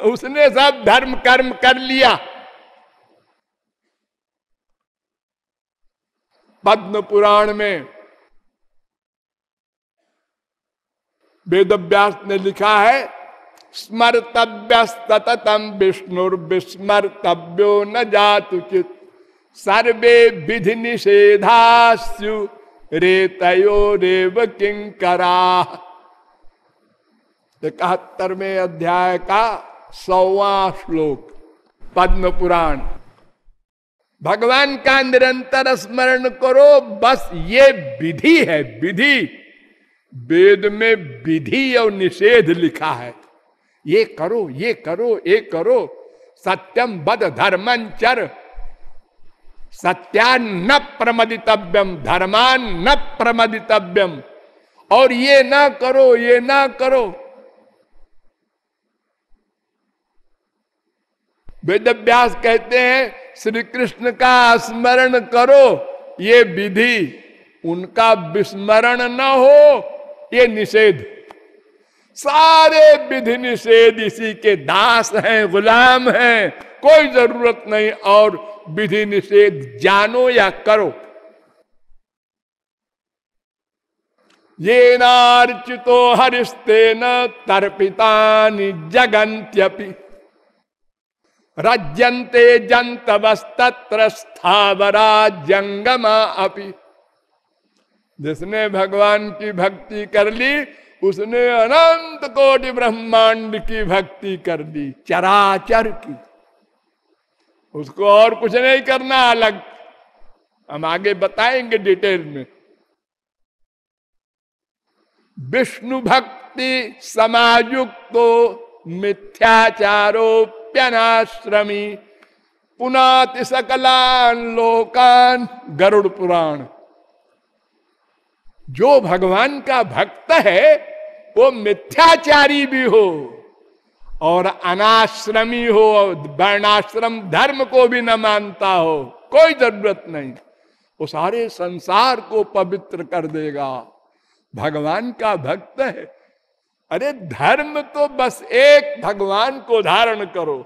उसने सब धर्म कर्म कर लिया। पद्म पुराण में वेदव्यास ने लिखा है स्मर्तव्य सततम विष्णुर्विस्मर्तव्यो न जातुचित सर्वे विधि निषेधास्यु रेतयो रेव किंकरा इकहत्तरवें अध्याय का सौवा श्लोक पद्म पुराण भगवान का निरंतर स्मरण करो, बस ये विधि है, विधि। वेद में विधि और निषेध लिखा है। ये करो ये करो ये करो। सत्यम बद धर्मन चर। सत्यान न प्रमदितव्यम धर्मान न प्रमदितव्यम और ये ना करो, ये ना करो। वेदव्यास कहते हैं श्री कृष्ण का स्मरण करो, ये विधि, उनका विस्मरण न हो, ये निषेध। सारे विधि निषेध इसी के दास हैं, गुलाम हैं, कोई ज़रूरत नहीं, और विधि निषेध जानो या करो। ये नार्चितो हरिस्ते न तर्पिता जगंत्यपि रज्यंते जंतवस्तत्र स्थावरा जंगमा अपि। जिसने भगवान की भक्ति कर ली, उसने अनंत कोटि ब्रह्मांड की भक्ति कर दी, चराचर की। उसको और कुछ नहीं करना अलग। हम आगे बताएँगे डिटेल में। विष्णु भक्ति समायुक्तो मिथ्याचारोप्यनाश्रमी पुनाति सकलान लोकान गरुड़ पुराण। जो भगवान का भक्त है, वो मिथ्याचारी भी हो और अनाश्रमी हो, वर्णाश्रम धर्म को भी न मानता हो, कोई ज़रूरत नहीं। वो सारे संसार को पवित्र कर देगा। भगवान का भक्त है अरे धर्म तो बस एक भगवान को धारण करो।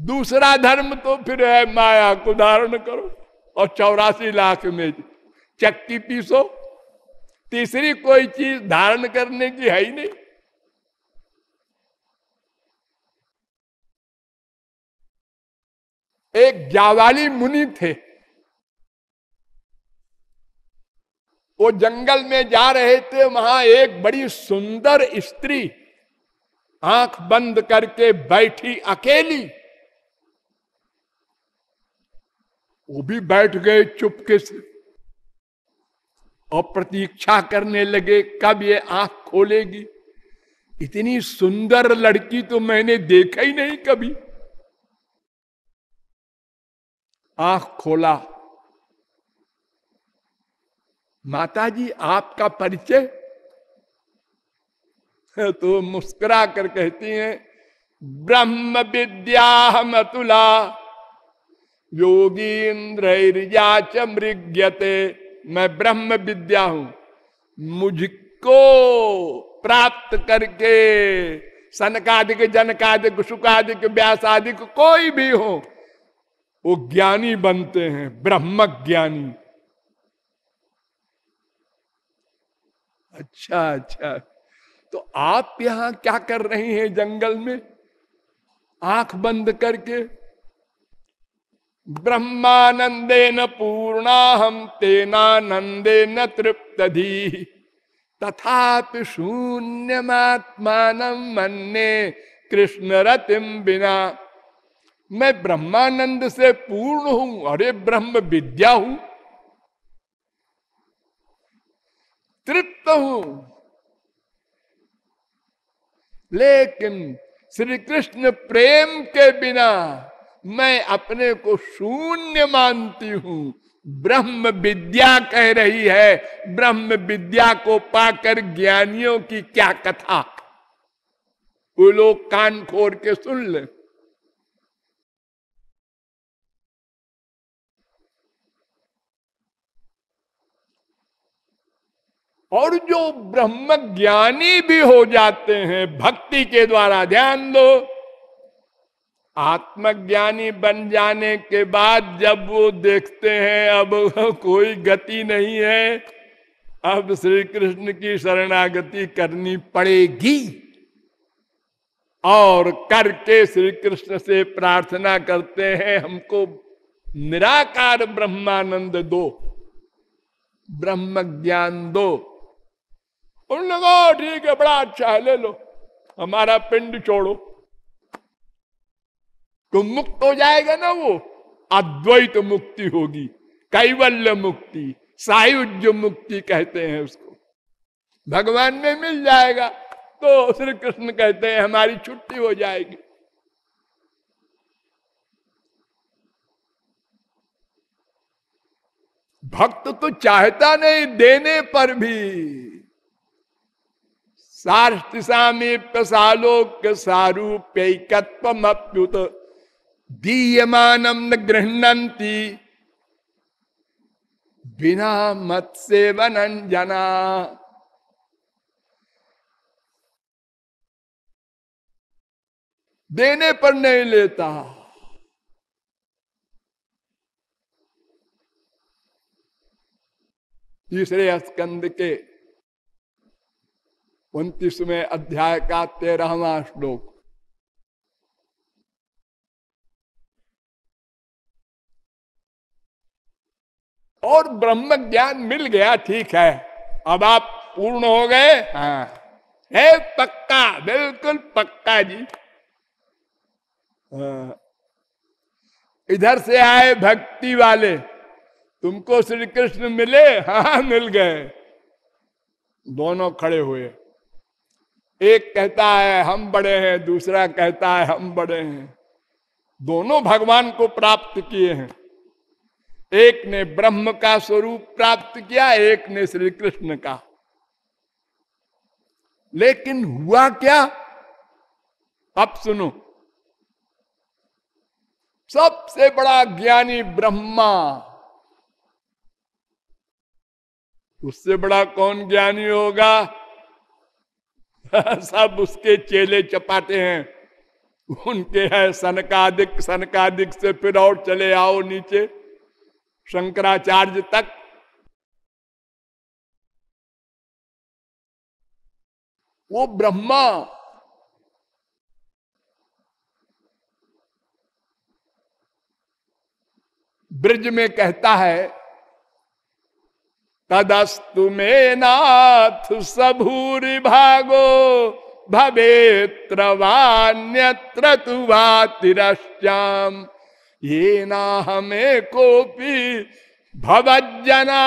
दूसरा धर्म तो फिर है माया को धारण करो और चौरासी लाख में चक्की पीसो। तीसरी कोई चीज़ धारण करने की है ही नहीं। एक जावाली मुनि थे। वो जंगल में जा रहे थे, वहाँ एक बड़ी सुंदर स्त्री आँख बंद करके बैठी अकेली। वो भी बैठ गए चुपके से और प्रतीक्षा करने लगे, कब ये आँख खोलेगी? इतनी सुंदर लड़की तो मैंने देखा ही नहीं कभी। आँख खोला। माता जी आपका परिचय? तो मुस्कुरा कर कहती हैं, ब्रह्म विद्या मतुला योगींद्र च मृग्यते। मैं ब्रह्म विद्या हूँ। मुझको प्राप्त करके सनकादिक, जनकादिक सुखादिक व्यासादिक कोई भी हो, वो ज्ञानी बनते हैं ब्रह्म ज्ञानी अच्छा अच्छा। तो आप यहाँ क्या कर रहे हैं जंगल में? आँख बंद करके। ब्रह्मानंदे न पूर्णा हम तेनानंदे न तृप्तधी। तथा शून्य शून्यमात्मान मन्ने कृष्ण रतिम बिना। मैं ब्रह्मानंद से पूर्ण हूँ, अरे ब्रह्म विद्या हूँ। तृप्त हूँ। लेकिन श्री कृष्ण प्रेम के बिना मैं अपने को शून्य मानती हूँ। ब्रह्म विद्या कह रही है, ब्रह्म विद्या को पाकर ज्ञानियों की क्या कथा? वो लोग कान खोर के सुन ले। और जो ब्रह्म ज्ञानी भी हो जाते हैं, भक्ति के द्वारा ध्यान दो। आत्मज्ञानी बन जाने के बाद जब वो देखते हैं, अब कोई गति नहीं है, अब श्री कृष्ण की शरणागति करनी पड़ेगी। और करके श्री कृष्ण से प्रार्थना करते हैं, हमको निराकार ब्रह्मानंद दो ब्रह्म ज्ञान दो। उन लोगों ठीक है, बड़ा अच्छा है, ले लो। हमारा पिंड छोड़ो। तो मुक्त हो जाएगा ना वो? अद्वैत मुक्ति होगी, कैवल्य मुक्ति सायुज मुक्ति कहते हैं उसको। भगवान में मिल जाएगा तो श्री कृष्ण कहते हैं, हमारी छुट्टी हो जाएगी। भक्त तो चाहता नहीं, देने पर भी। सार्थिसामीप्य सालोक्य सारूप्यकत्वप्युत दीयमानम न गृहती बिना मत सेवन जना। देने पर नहीं लेता। तीसरे स्कंद के उन्तीसवें अध्याय का तेरहवा श्लोक। और ब्रह्म ज्ञान मिल गया, ठीक है। अब आप पूर्ण हो गए। हाँ। है पक्का, बिल्कुल पक्का जी। हाँ। इधर से आए भक्ति वाले, तुमको श्री कृष्ण मिले? हाँ मिल गए। दोनों खड़े हुए। एक कहता है, हम बड़े हैं, दूसरा कहता है, हम बड़े हैं। दोनों भगवान को प्राप्त किए हैं। एक ने ब्रह्म का स्वरूप प्राप्त किया, एक ने श्री कृष्ण का। लेकिन हुआ क्या? अब सुनो। सबसे बड़ा ज्ञानी ब्रह्मा। उससे बड़ा कौन ज्ञानी होगा? सब उसके चेले चपाते हैं। उनके है सनकादिक सनकादिक से फिर और चले आओ नीचे। शंकराचार्य तक। वो ब्रह्मा। ब्रज में कहता है तदस्तु में नाथ सबूरी भागो भवेत्र वान्यत्र तु तिरश्चाम ये ना कोपी भवजना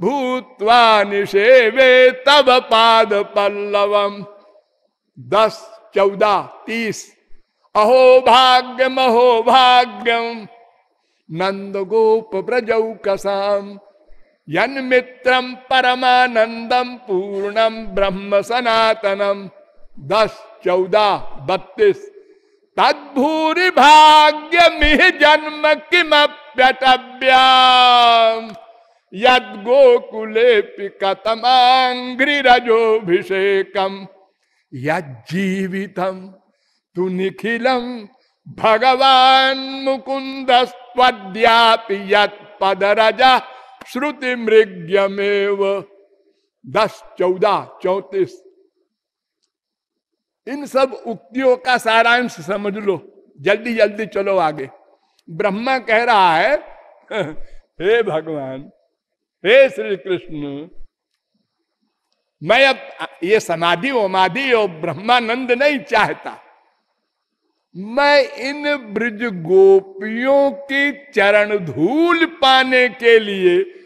भूतवा निषेवे तब पाद पल्लवम दस चौदह तीस। अहो भाग्यम अहो भाग्यम। नंद गोप ब्रजौ कसाम। यन मित्रम परमानंदम पूर्णम ब्रह्म सनातनम दस चौदह बत्तीस। तद्भूरि भाग्य मिह जन्म किमप्यटव्याम यद गोकुले पिकतमांग्रिरजोभिषेकम यजीवितम तु निखिलम भगवान मुकुंद स्वद्यापि यदरजा श्रुति मृग्यमेव दस चौदह चौतीस। इन सब उक्तियों का सारांश समझ लो। जल्दी जल्दी चलो आगे। ब्रह्मा कह रहा है, हे भगवान, हे श्री कृष्ण मैं अब, ये समाधि ओमाधि और ब्रह्मानंद नहीं चाहता। मैं इन ब्रज गोपियों की चरण धूल पाने के लिए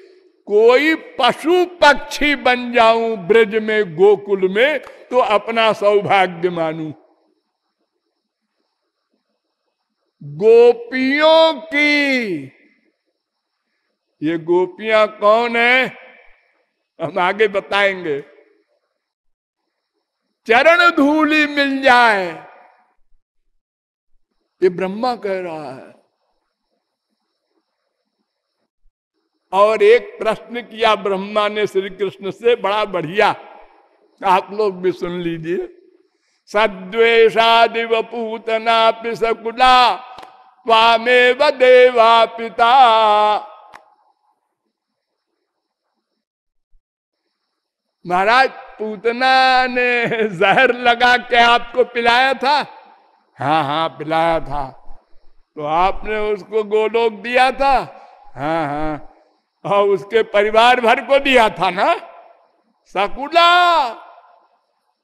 कोई पशु पक्षी बन जाऊँ ब्रज में, गोकुल में तो अपना सौभाग्य मानू। गोपियों की, ये गोपियाँ कौन है? हम आगे बताएँगे। चरण धूली मिल जाए, ये ब्रह्मा कह रहा है। और एक प्रश्न किया ब्रह्मा ने श्री कृष्ण से, बड़ा बढ़िया। आप लोग भी सुन लीजिए। सद्वेशादिव पूतना पिसकुला व देवा पिता। महाराज, पूतना ने जहर लगा के आपको पिलाया था? हाँ हाँ पिलाया था। तो आपने उसको गोलोक दिया था? हाँ हाँ। और उसके परिवार भर को दिया था ना? सकुला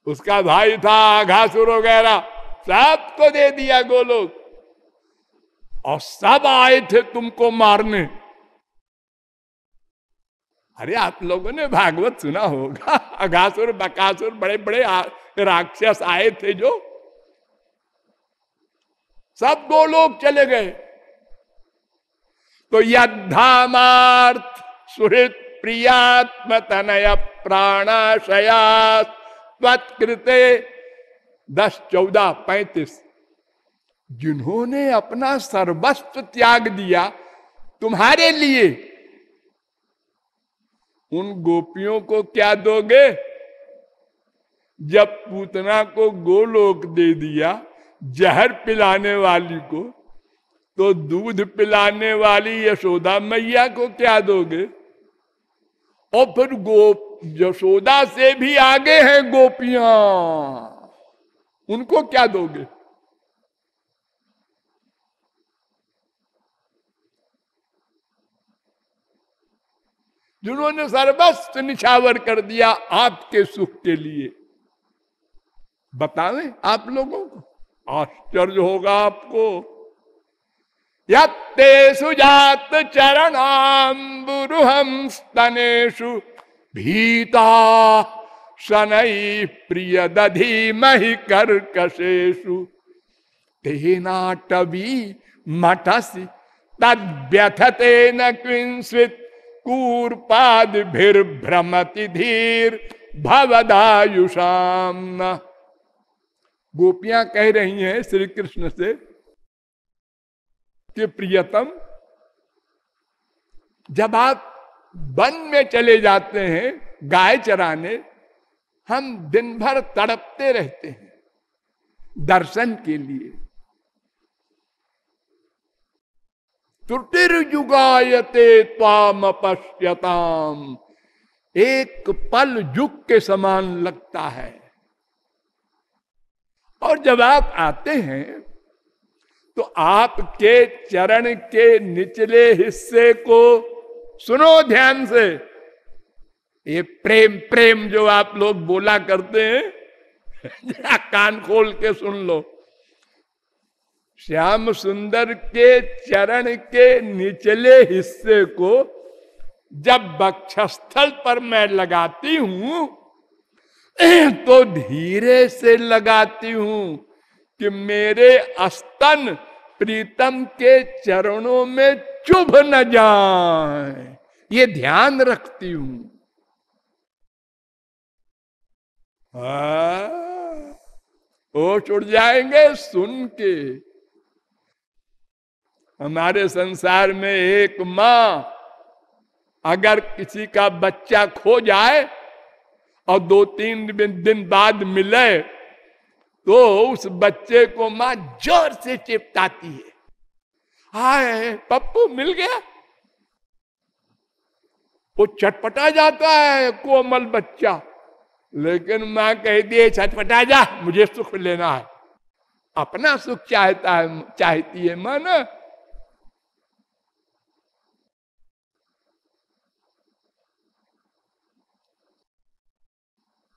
उसका भाई था घासुर वगैरह सबको दे दिया गोलोक। और सब आए थे तुमको मारने। अरे, आप लोगों ने भागवत सुना होगा। अघासुर बकासुर बड़े बड़े राक्षस आए थे जो। सब गोलोक चले गए। तो यद्धामार्थ सुहृत प्रियात्म तनय प्राणाशया त्वत्कृते दस चौदह पैंतीस। जिन्होंने अपना सर्वस्व त्याग दिया, तुम्हारे लिए, उन गोपियों को क्या दोगे? जब पूतना को गोलोक दे दिया, जहर पिलाने वाली को तो दूध पिलाने वाली यशोदा मैया को क्या दोगे? और फिर गोप यशोदा से भी आगे हैं गोपियाँ। उनको क्या दोगे? जिन्होंने सर्वस्व निछावर कर दिया आपके सुख के लिए। बतावें आप लोगों को। आश्चर्य होगा आपको। यत्ते सुजात चरणाम्बुरुहम स्तनेशु भीता शनै प्रिय दधी मही कर्कशेषु तेनाटवी मठसी तद व्यथते न किंस्वित कूरपाद भीर भ्रमति धीर भवदायुषाम। गोपियाँ कह रही हैं श्री कृष्ण से कि प्रियतम, जब आप वन में चले जाते हैं, गाय चराने, हम दिन भर तड़पते रहते हैं दर्शन के लिए। त्रुटिर्युगायते ताम पश्यताम एक पल युग के समान लगता है। और जब आप आते हैं तो आपके चरण के निचले हिस्से को सुनो ध्यान से। ये प्रेम प्रेम जो आप लोग बोला करते हैं, जरा कान खोल के सुन लो। श्याम सुंदर के चरण के निचले हिस्से को जब बक्षस्थल पर मैं लगाती हूँ तो धीरे से लगाती हूँ कि मेरे अस्तन प्रीतम के चरणों में चुभ न जाए। ये ध्यान रखती हूँ। वो छुट जाएँगे सुन के। हमारे संसार में एक माँ अगर किसी का बच्चा खो जाए और दो तीन दिन बाद मिले तो उस बच्चे को माँ ज़ोर से चिपटाती है। हाय, पप्पू, मिल गया? वो चटपटा जाता है, कोमल बच्चा। लेकिन माँ कह दिए चटपटा जा, मुझे सुख लेना है। अपना सुख चाहता है, चाहती है माँ ना?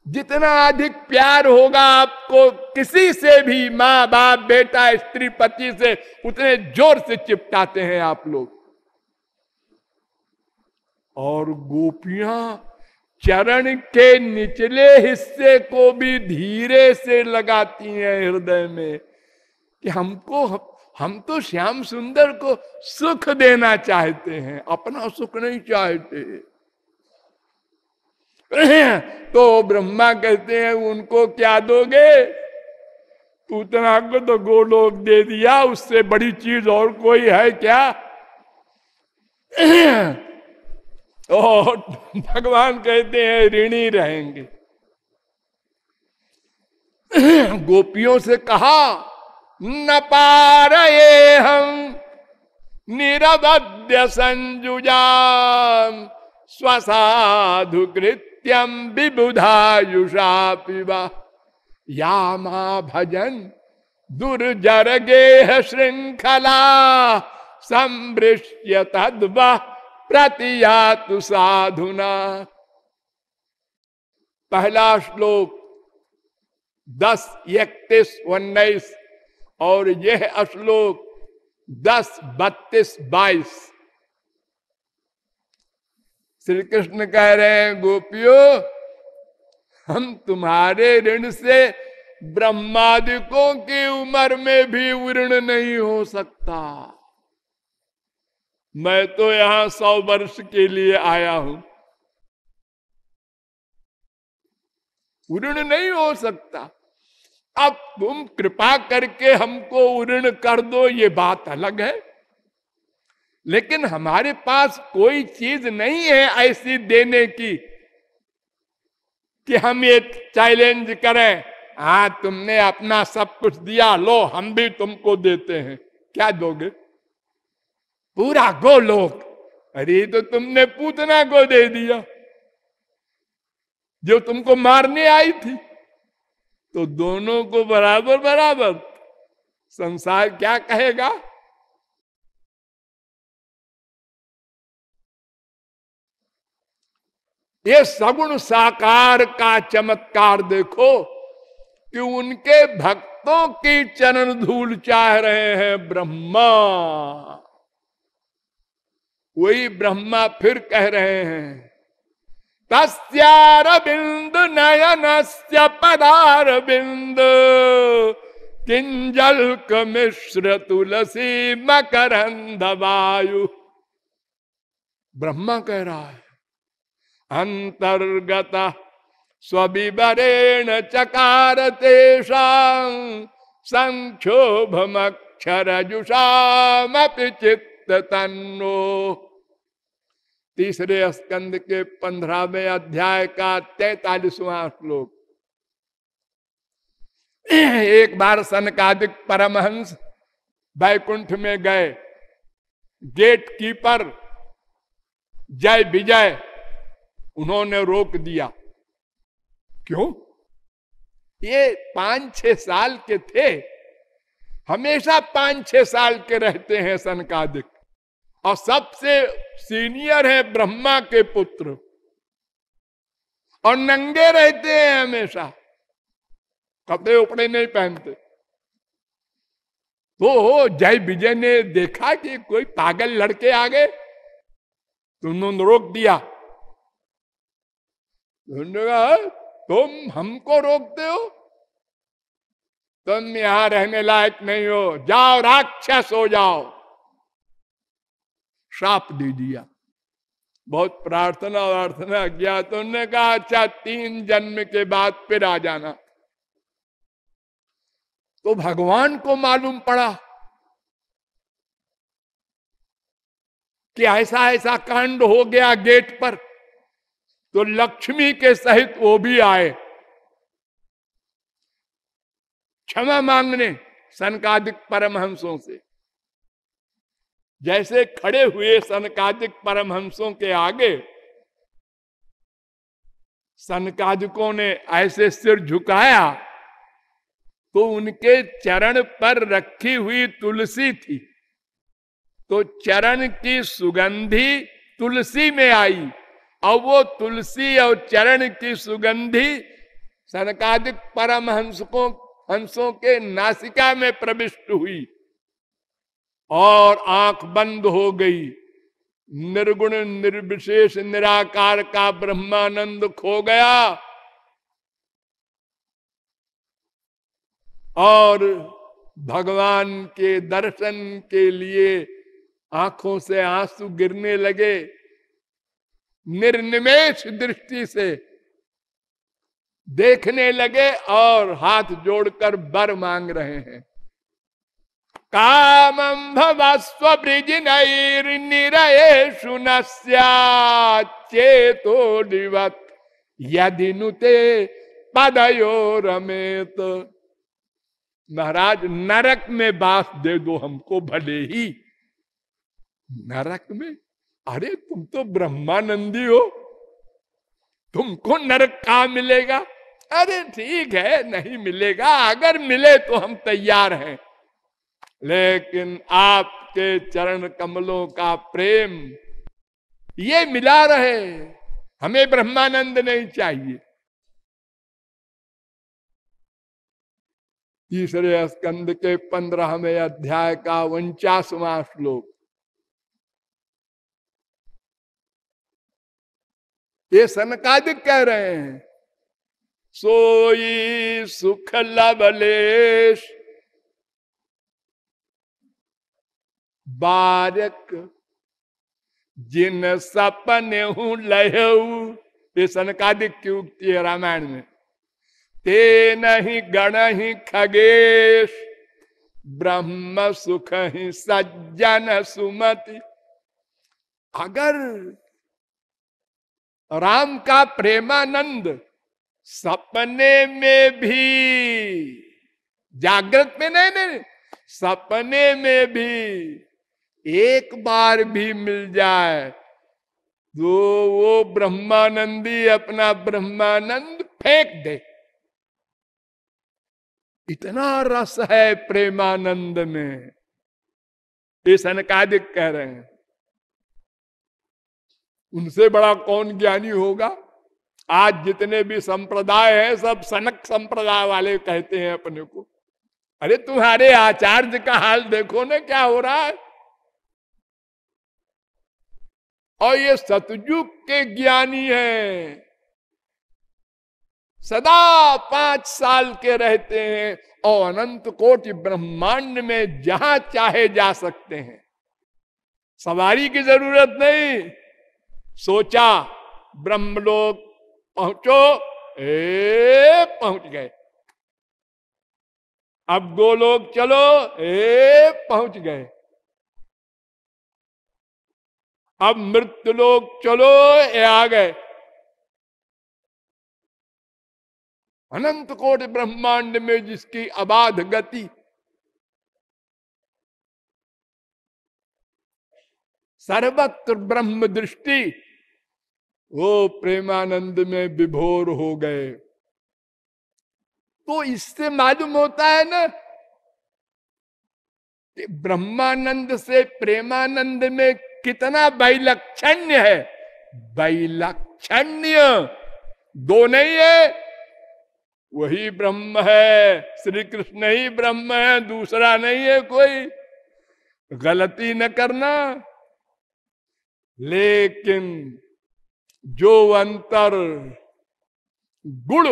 जितना अधिक प्यार होगा आपको, किसी से भी माँ बाप बेटा, स्त्री, पति से, उतने ज़ोर से चिपटाते हैं आप लोग। और गोपियाँ चरण के निचले हिस्से को भी धीरे से लगाती हैं हृदय में कि हमको, हम तो श्याम सुंदर को सुख देना चाहते हैं, अपना सुख नहीं चाहते। तो ब्रह्मा कहते हैं, उनको क्या दोगे? पूतना को तो गोलोक दे दिया, उससे बड़ी चीज़ और कोई है क्या? और भगवान कहते हैं, ऋणी रहेंगे। गोपियों से कहा, न पारे हम निरवध्य संजुजाम स्वसाधुकृत नित्यम विबुधायुषा पिबा यामा भजन दुर्जर गेह श्रृंखला संवृश्य तद्व प्रतियातु साधुना। पहला श्लोक, दस इकतीस उन्नीस, और यह श्लोक दस बत्तीस बाईस। श्री कृष्ण कह रहे हैं, गोपियों, हम तुम्हारे ऋण से ब्रह्मादिकों की उम्र में भी ऋण नहीं हो सकता। मैं तो यहाँ सौ वर्ष के लिए आया हूँ। ऋण नहीं हो सकता। अब तुम कृपा करके हमको ऋण कर दो, ये बात अलग है। लेकिन हमारे पास कोई चीज़ नहीं है ऐसी देने की कि हम ये चैलेंज करें। हाँ तुमने अपना सब कुछ दिया, लो, हम भी तुमको देते हैं। क्या दोगे? पूरा गो लोग। अरे तो तुमने पूतना को दे दिया। जो तुमको मारने आई थी। तो दोनों को बराबर बराबर। संसार क्या कहेगा? ये सगुण साकार का चमत्कार देखो कि उनके भक्तों की चरण धूल चाह रहे हैं ब्रह्मा। वही ब्रह्मा फिर कह रहे हैं तस्यार बिंद नयन पदार बिंद किंजल मिश्र तुलसी मकरंद वायु। ब्रह्मा कह रहा है अंतर्गत स्विबरेण चकार संक्षोभमक्षर जुषामपि चित्त तन्नो तीसरे स्कंद के पंद्रहवें अध्याय का तैतालीसवां श्लोक। एक बार सनकादिक परमहंस बैकुंठ में गए। गेट कीपर जय विजय उन्होंने रोक दिया। क्यों? ये पाँच छह साल के थे। हमेशा पाँच छह साल के रहते हैं सनकादिक। और सबसे सीनियर है ब्रह्मा के पुत्र। और नंगे रहते हैं हमेशा। कपड़े उपड़े नहीं पहनते। तो जय विजय ने देखा कि कोई पागल लड़के आ गए। तो उन्होंने रोक दिया। तुम हमको रोकते हो। तुम यहाँ रहने लायक नहीं हो। जाओ राक्षस, हो जाओ। श्राप दे दिया। बहुत प्रार्थना वार्थना किया तो उन्होंने कहा अच्छा तीन जन्म के बाद फिर आ जाना। तो भगवान को मालूम पड़ा कि ऐसा ऐसा कांड हो गया गेट पर। तो लक्ष्मी के सहित वो भी आए। क्षमा मांगने सनकादिक परमहंसों से। जैसे खड़े हुए सनकादिक परमहंसों के आगे, सनकादिकों ने ऐसे सिर झुकाया तो उनके चरण पर रखी हुई तुलसी थी। तो चरण की सुगंधी तुलसी में आई। और वो तुलसी और चरण की सुगंधी सनकादिक परम हंसकों हंसों के नासिका में प्रविष्ट हुई और आँख बंद हो गई। निर्गुण, निर्विशेष, निराकार का ब्रह्मानंद खो गया। और भगवान के दर्शन के लिए आँखों से आँसू गिरने लगे। निर्निमेश दृष्टि से देखने लगे और हाथ जोड़कर बर मांग रहे हैं। कामं भवस्व ब्रिज निरयेषु चेतो दिवत यदि नुते पदयो रमेत महाराज, नरक में बास दे दो हमको, भले ही नरक में अरे तुम तो ब्रह्मानंदी हो। तुमको नरक कहा मिलेगा? अरे ठीक है, नहीं मिलेगा। अगर मिले तो हम तैयार हैं। लेकिन आपके चरण कमलों का प्रेम ये मिला रहे। हमें ब्रह्मानंद नहीं चाहिए। तीसरे स्कंद के पंद्रहवें अध्याय का उनचासवा श्लोक। ये सनकादिक कह रहे हैं। सोई सुख लबलेश बारक जिन सपने हूँ लहू ये सनकादिक की उक्ति है रामायण में। ते नहीं गण ही खगेश। ब्रह्म सुख ही सज्जन सुमति। अगर राम का प्रेमानंद सपने में भी। जागृत में नहीं नहीं, सपने में भी एक बार भी मिल जाए तो वो ब्रह्मानंदी अपना ब्रह्मानंद फेंक दे। इतना रस है प्रेमानंद में। ये सनकादिक कह रहे हैं। उनसे बड़ा कौन ज्ञानी होगा? आज जितने भी संप्रदाय हैं, सब सनक संप्रदाय वाले कहते हैं अपने को। अरे तुम्हारे आचार्य का हाल देखो ना, क्या हो रहा है? और ये सतयुग के ज्ञानी हैं। सदा पाँच साल के रहते हैं और अनंत कोटि ब्रह्मांड में जहाँ चाहे जा सकते हैं। सवारी की ज़रूरत नहीं सोचा, ब्रह्मलोक पहुंचो, ए, पहुँच गए। अब गोलोक चलो, ए, पहुँच गए। अब मृत्यु लोग चलो, ए, आ गए। अनंत कोट ब्रह्मांड में जिसकी अबाध गति सर्वत्र ब्रह्म दृष्टि। वो प्रेमानंद में विभोर हो गए। तो इससे मालूम होता है ना कि ब्रह्मानंद से प्रेमानंद में कितना वैलक्षण्य है। वैलक्षण्य दो नहीं है। वही ब्रह्म है। श्री कृष्ण ही ब्रह्म है, दूसरा नहीं है कोई। गलती न करना। लेकिन जो अंतर गुड़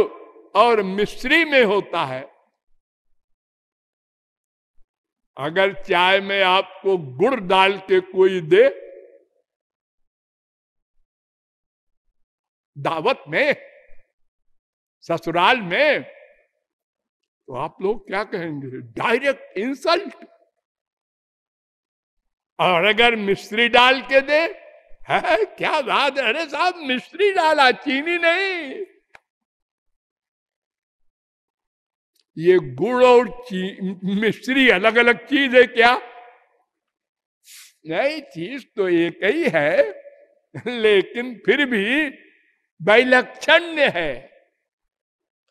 और मिश्री में होता है, अगर चाय में आपको गुड़ डाल के कोई दे, दावत में, ससुराल में तो आप लोग क्या कहेंगे? Direct insult. और अगर मिश्री डाल के दे है? क्या बात है? अरे साहब मिश्री डाला, चीनी नहीं। ये गुड़ और मिश्री अलग अलग चीज़ है क्या? नहीं, चीज़ तो एक ही है, लेकिन फिर भी वैलक्षण्य है।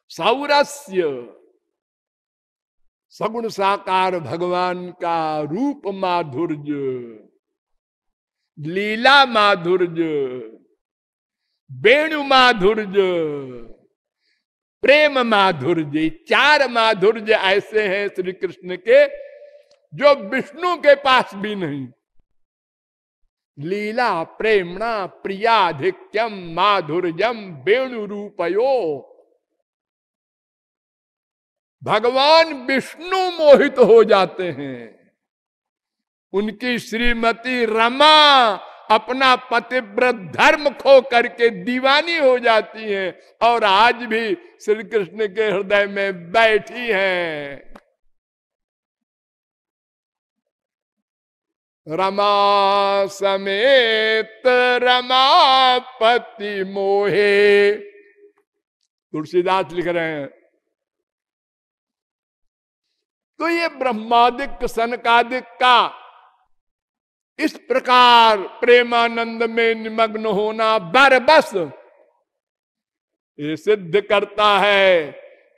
सौरस्य। सगुण साकार भगवान का रूप माधुर्य। लीला माधुर्य, वेणु माधुर्य, प्रेम माधुर्य, चार माधुर्य ऐसे हैं श्री कृष्ण के जो विष्णु के पास भी नहीं। लीला, प्रेमणा, प्रियाधिक्यम, माधुर्यम, वेणु रूपयो। भगवान विष्णु मोहित हो जाते हैं। उनकी श्रीमती रमा अपना पतिव्रत धर्म खो करके दीवानी हो जाती हैं और आज भी श्री कृष्ण के हृदय में बैठी हैं। रमा समेत रमापति मोहे। तुलसीदास लिख रहे हैं। तो ये ब्रह्मादिक सनकादिक का इस प्रकार प्रेमानंद में निमग्न होना बर बस। ये सिद्ध करता है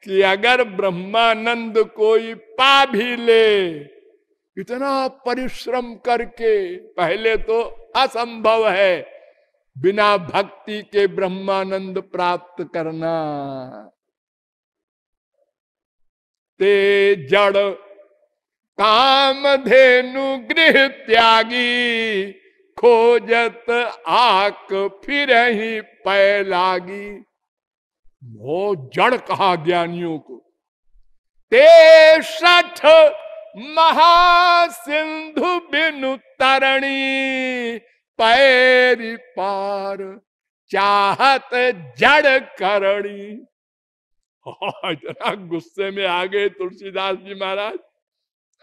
कि अगर ब्रह्मानंद कोई पा भी ले, इतना परिश्रम करके, पहले तो असंभव है बिना भक्ति के ब्रह्मानंद प्राप्त करना। ते जड़ काम धेनु गृह त्यागी, खोजत आक फिर ही पै लागी बहुत जड़ कहा ज्ञानियों को, ते सठ महासिंधु बिनु तरणी, पैरी पार चाहत जड़ करणी। इतना गुस्से में आ गए तुलसीदास जी महाराज।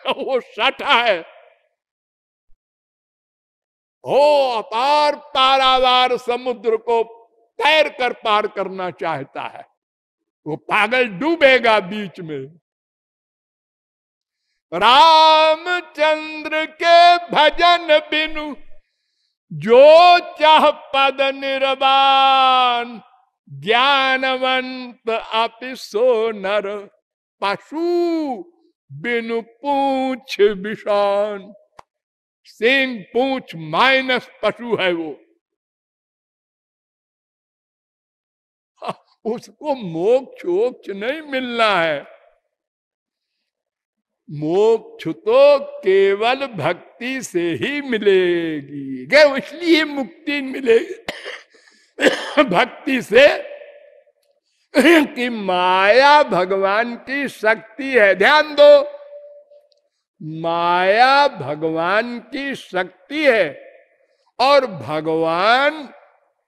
वो सठा है। हो अपार पारावार समुद्र को तैर कर पार करना चाहता है। वो पागल डूबेगा बीच में। रामचंद्र के भजन बिनु जो चाह पद निर्वाण, ज्ञानवंत अपिसो नर पशु बिनु पूछ विषान। सिंह पूछ माइनस पशु है वो। उसको मोक्ष वोक्ष नहीं मिलना है। मोक्ष तो केवल भक्ति से ही मिलेगी। इसलिए मुक्ति मिलेगी। भक्ति से कि माया भगवान की शक्ति है। ध्यान दो। माया भगवान की शक्ति है और भगवान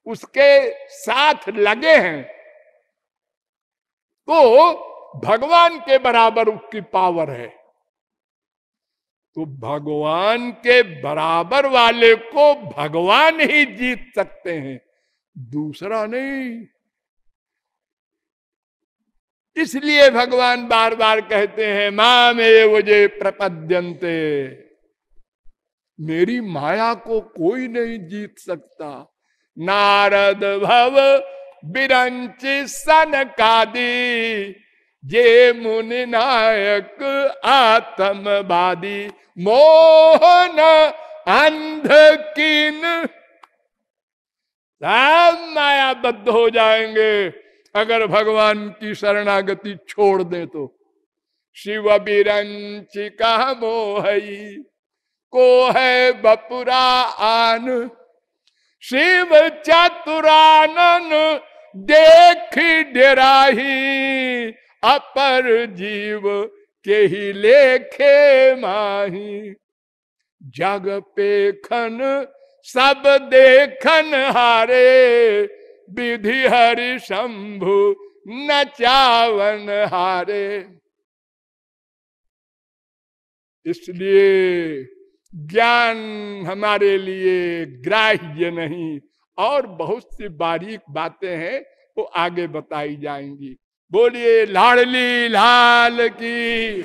उसके साथ लगे हैं। तो भगवान के बराबर उसकी पावर है। तो भगवान के बराबर वाले को भगवान ही जीत सकते हैं। दूसरा नहीं। इसलिए भगवान बार बार कहते हैं माँ में वजे प्रपद्यंते मेरी माया को कोई नहीं जीत सकता। नारद भव बिरंच सन कादी जे मुनि नायक आत्मवादी। मोहन अंध किन। सब मायाबद्ध हो जाएँगे। अगर भगवान की शरणागति छोड़ दे तो। शिव बिरंचिका मोहई को है बपुरा आन शिव चतुरानन देख डेराही, अपर जीव के ही लेखे माही। जग पे खन, सब देखन हारे विधि हरि शंभु न चावन हारे। इसलिए ज्ञान हमारे लिए ग्राह्य नहीं, और बहुत सी बारीक बातें हैं, वो आगे बताई जाएँगी। बोलिए, लाडली लाल की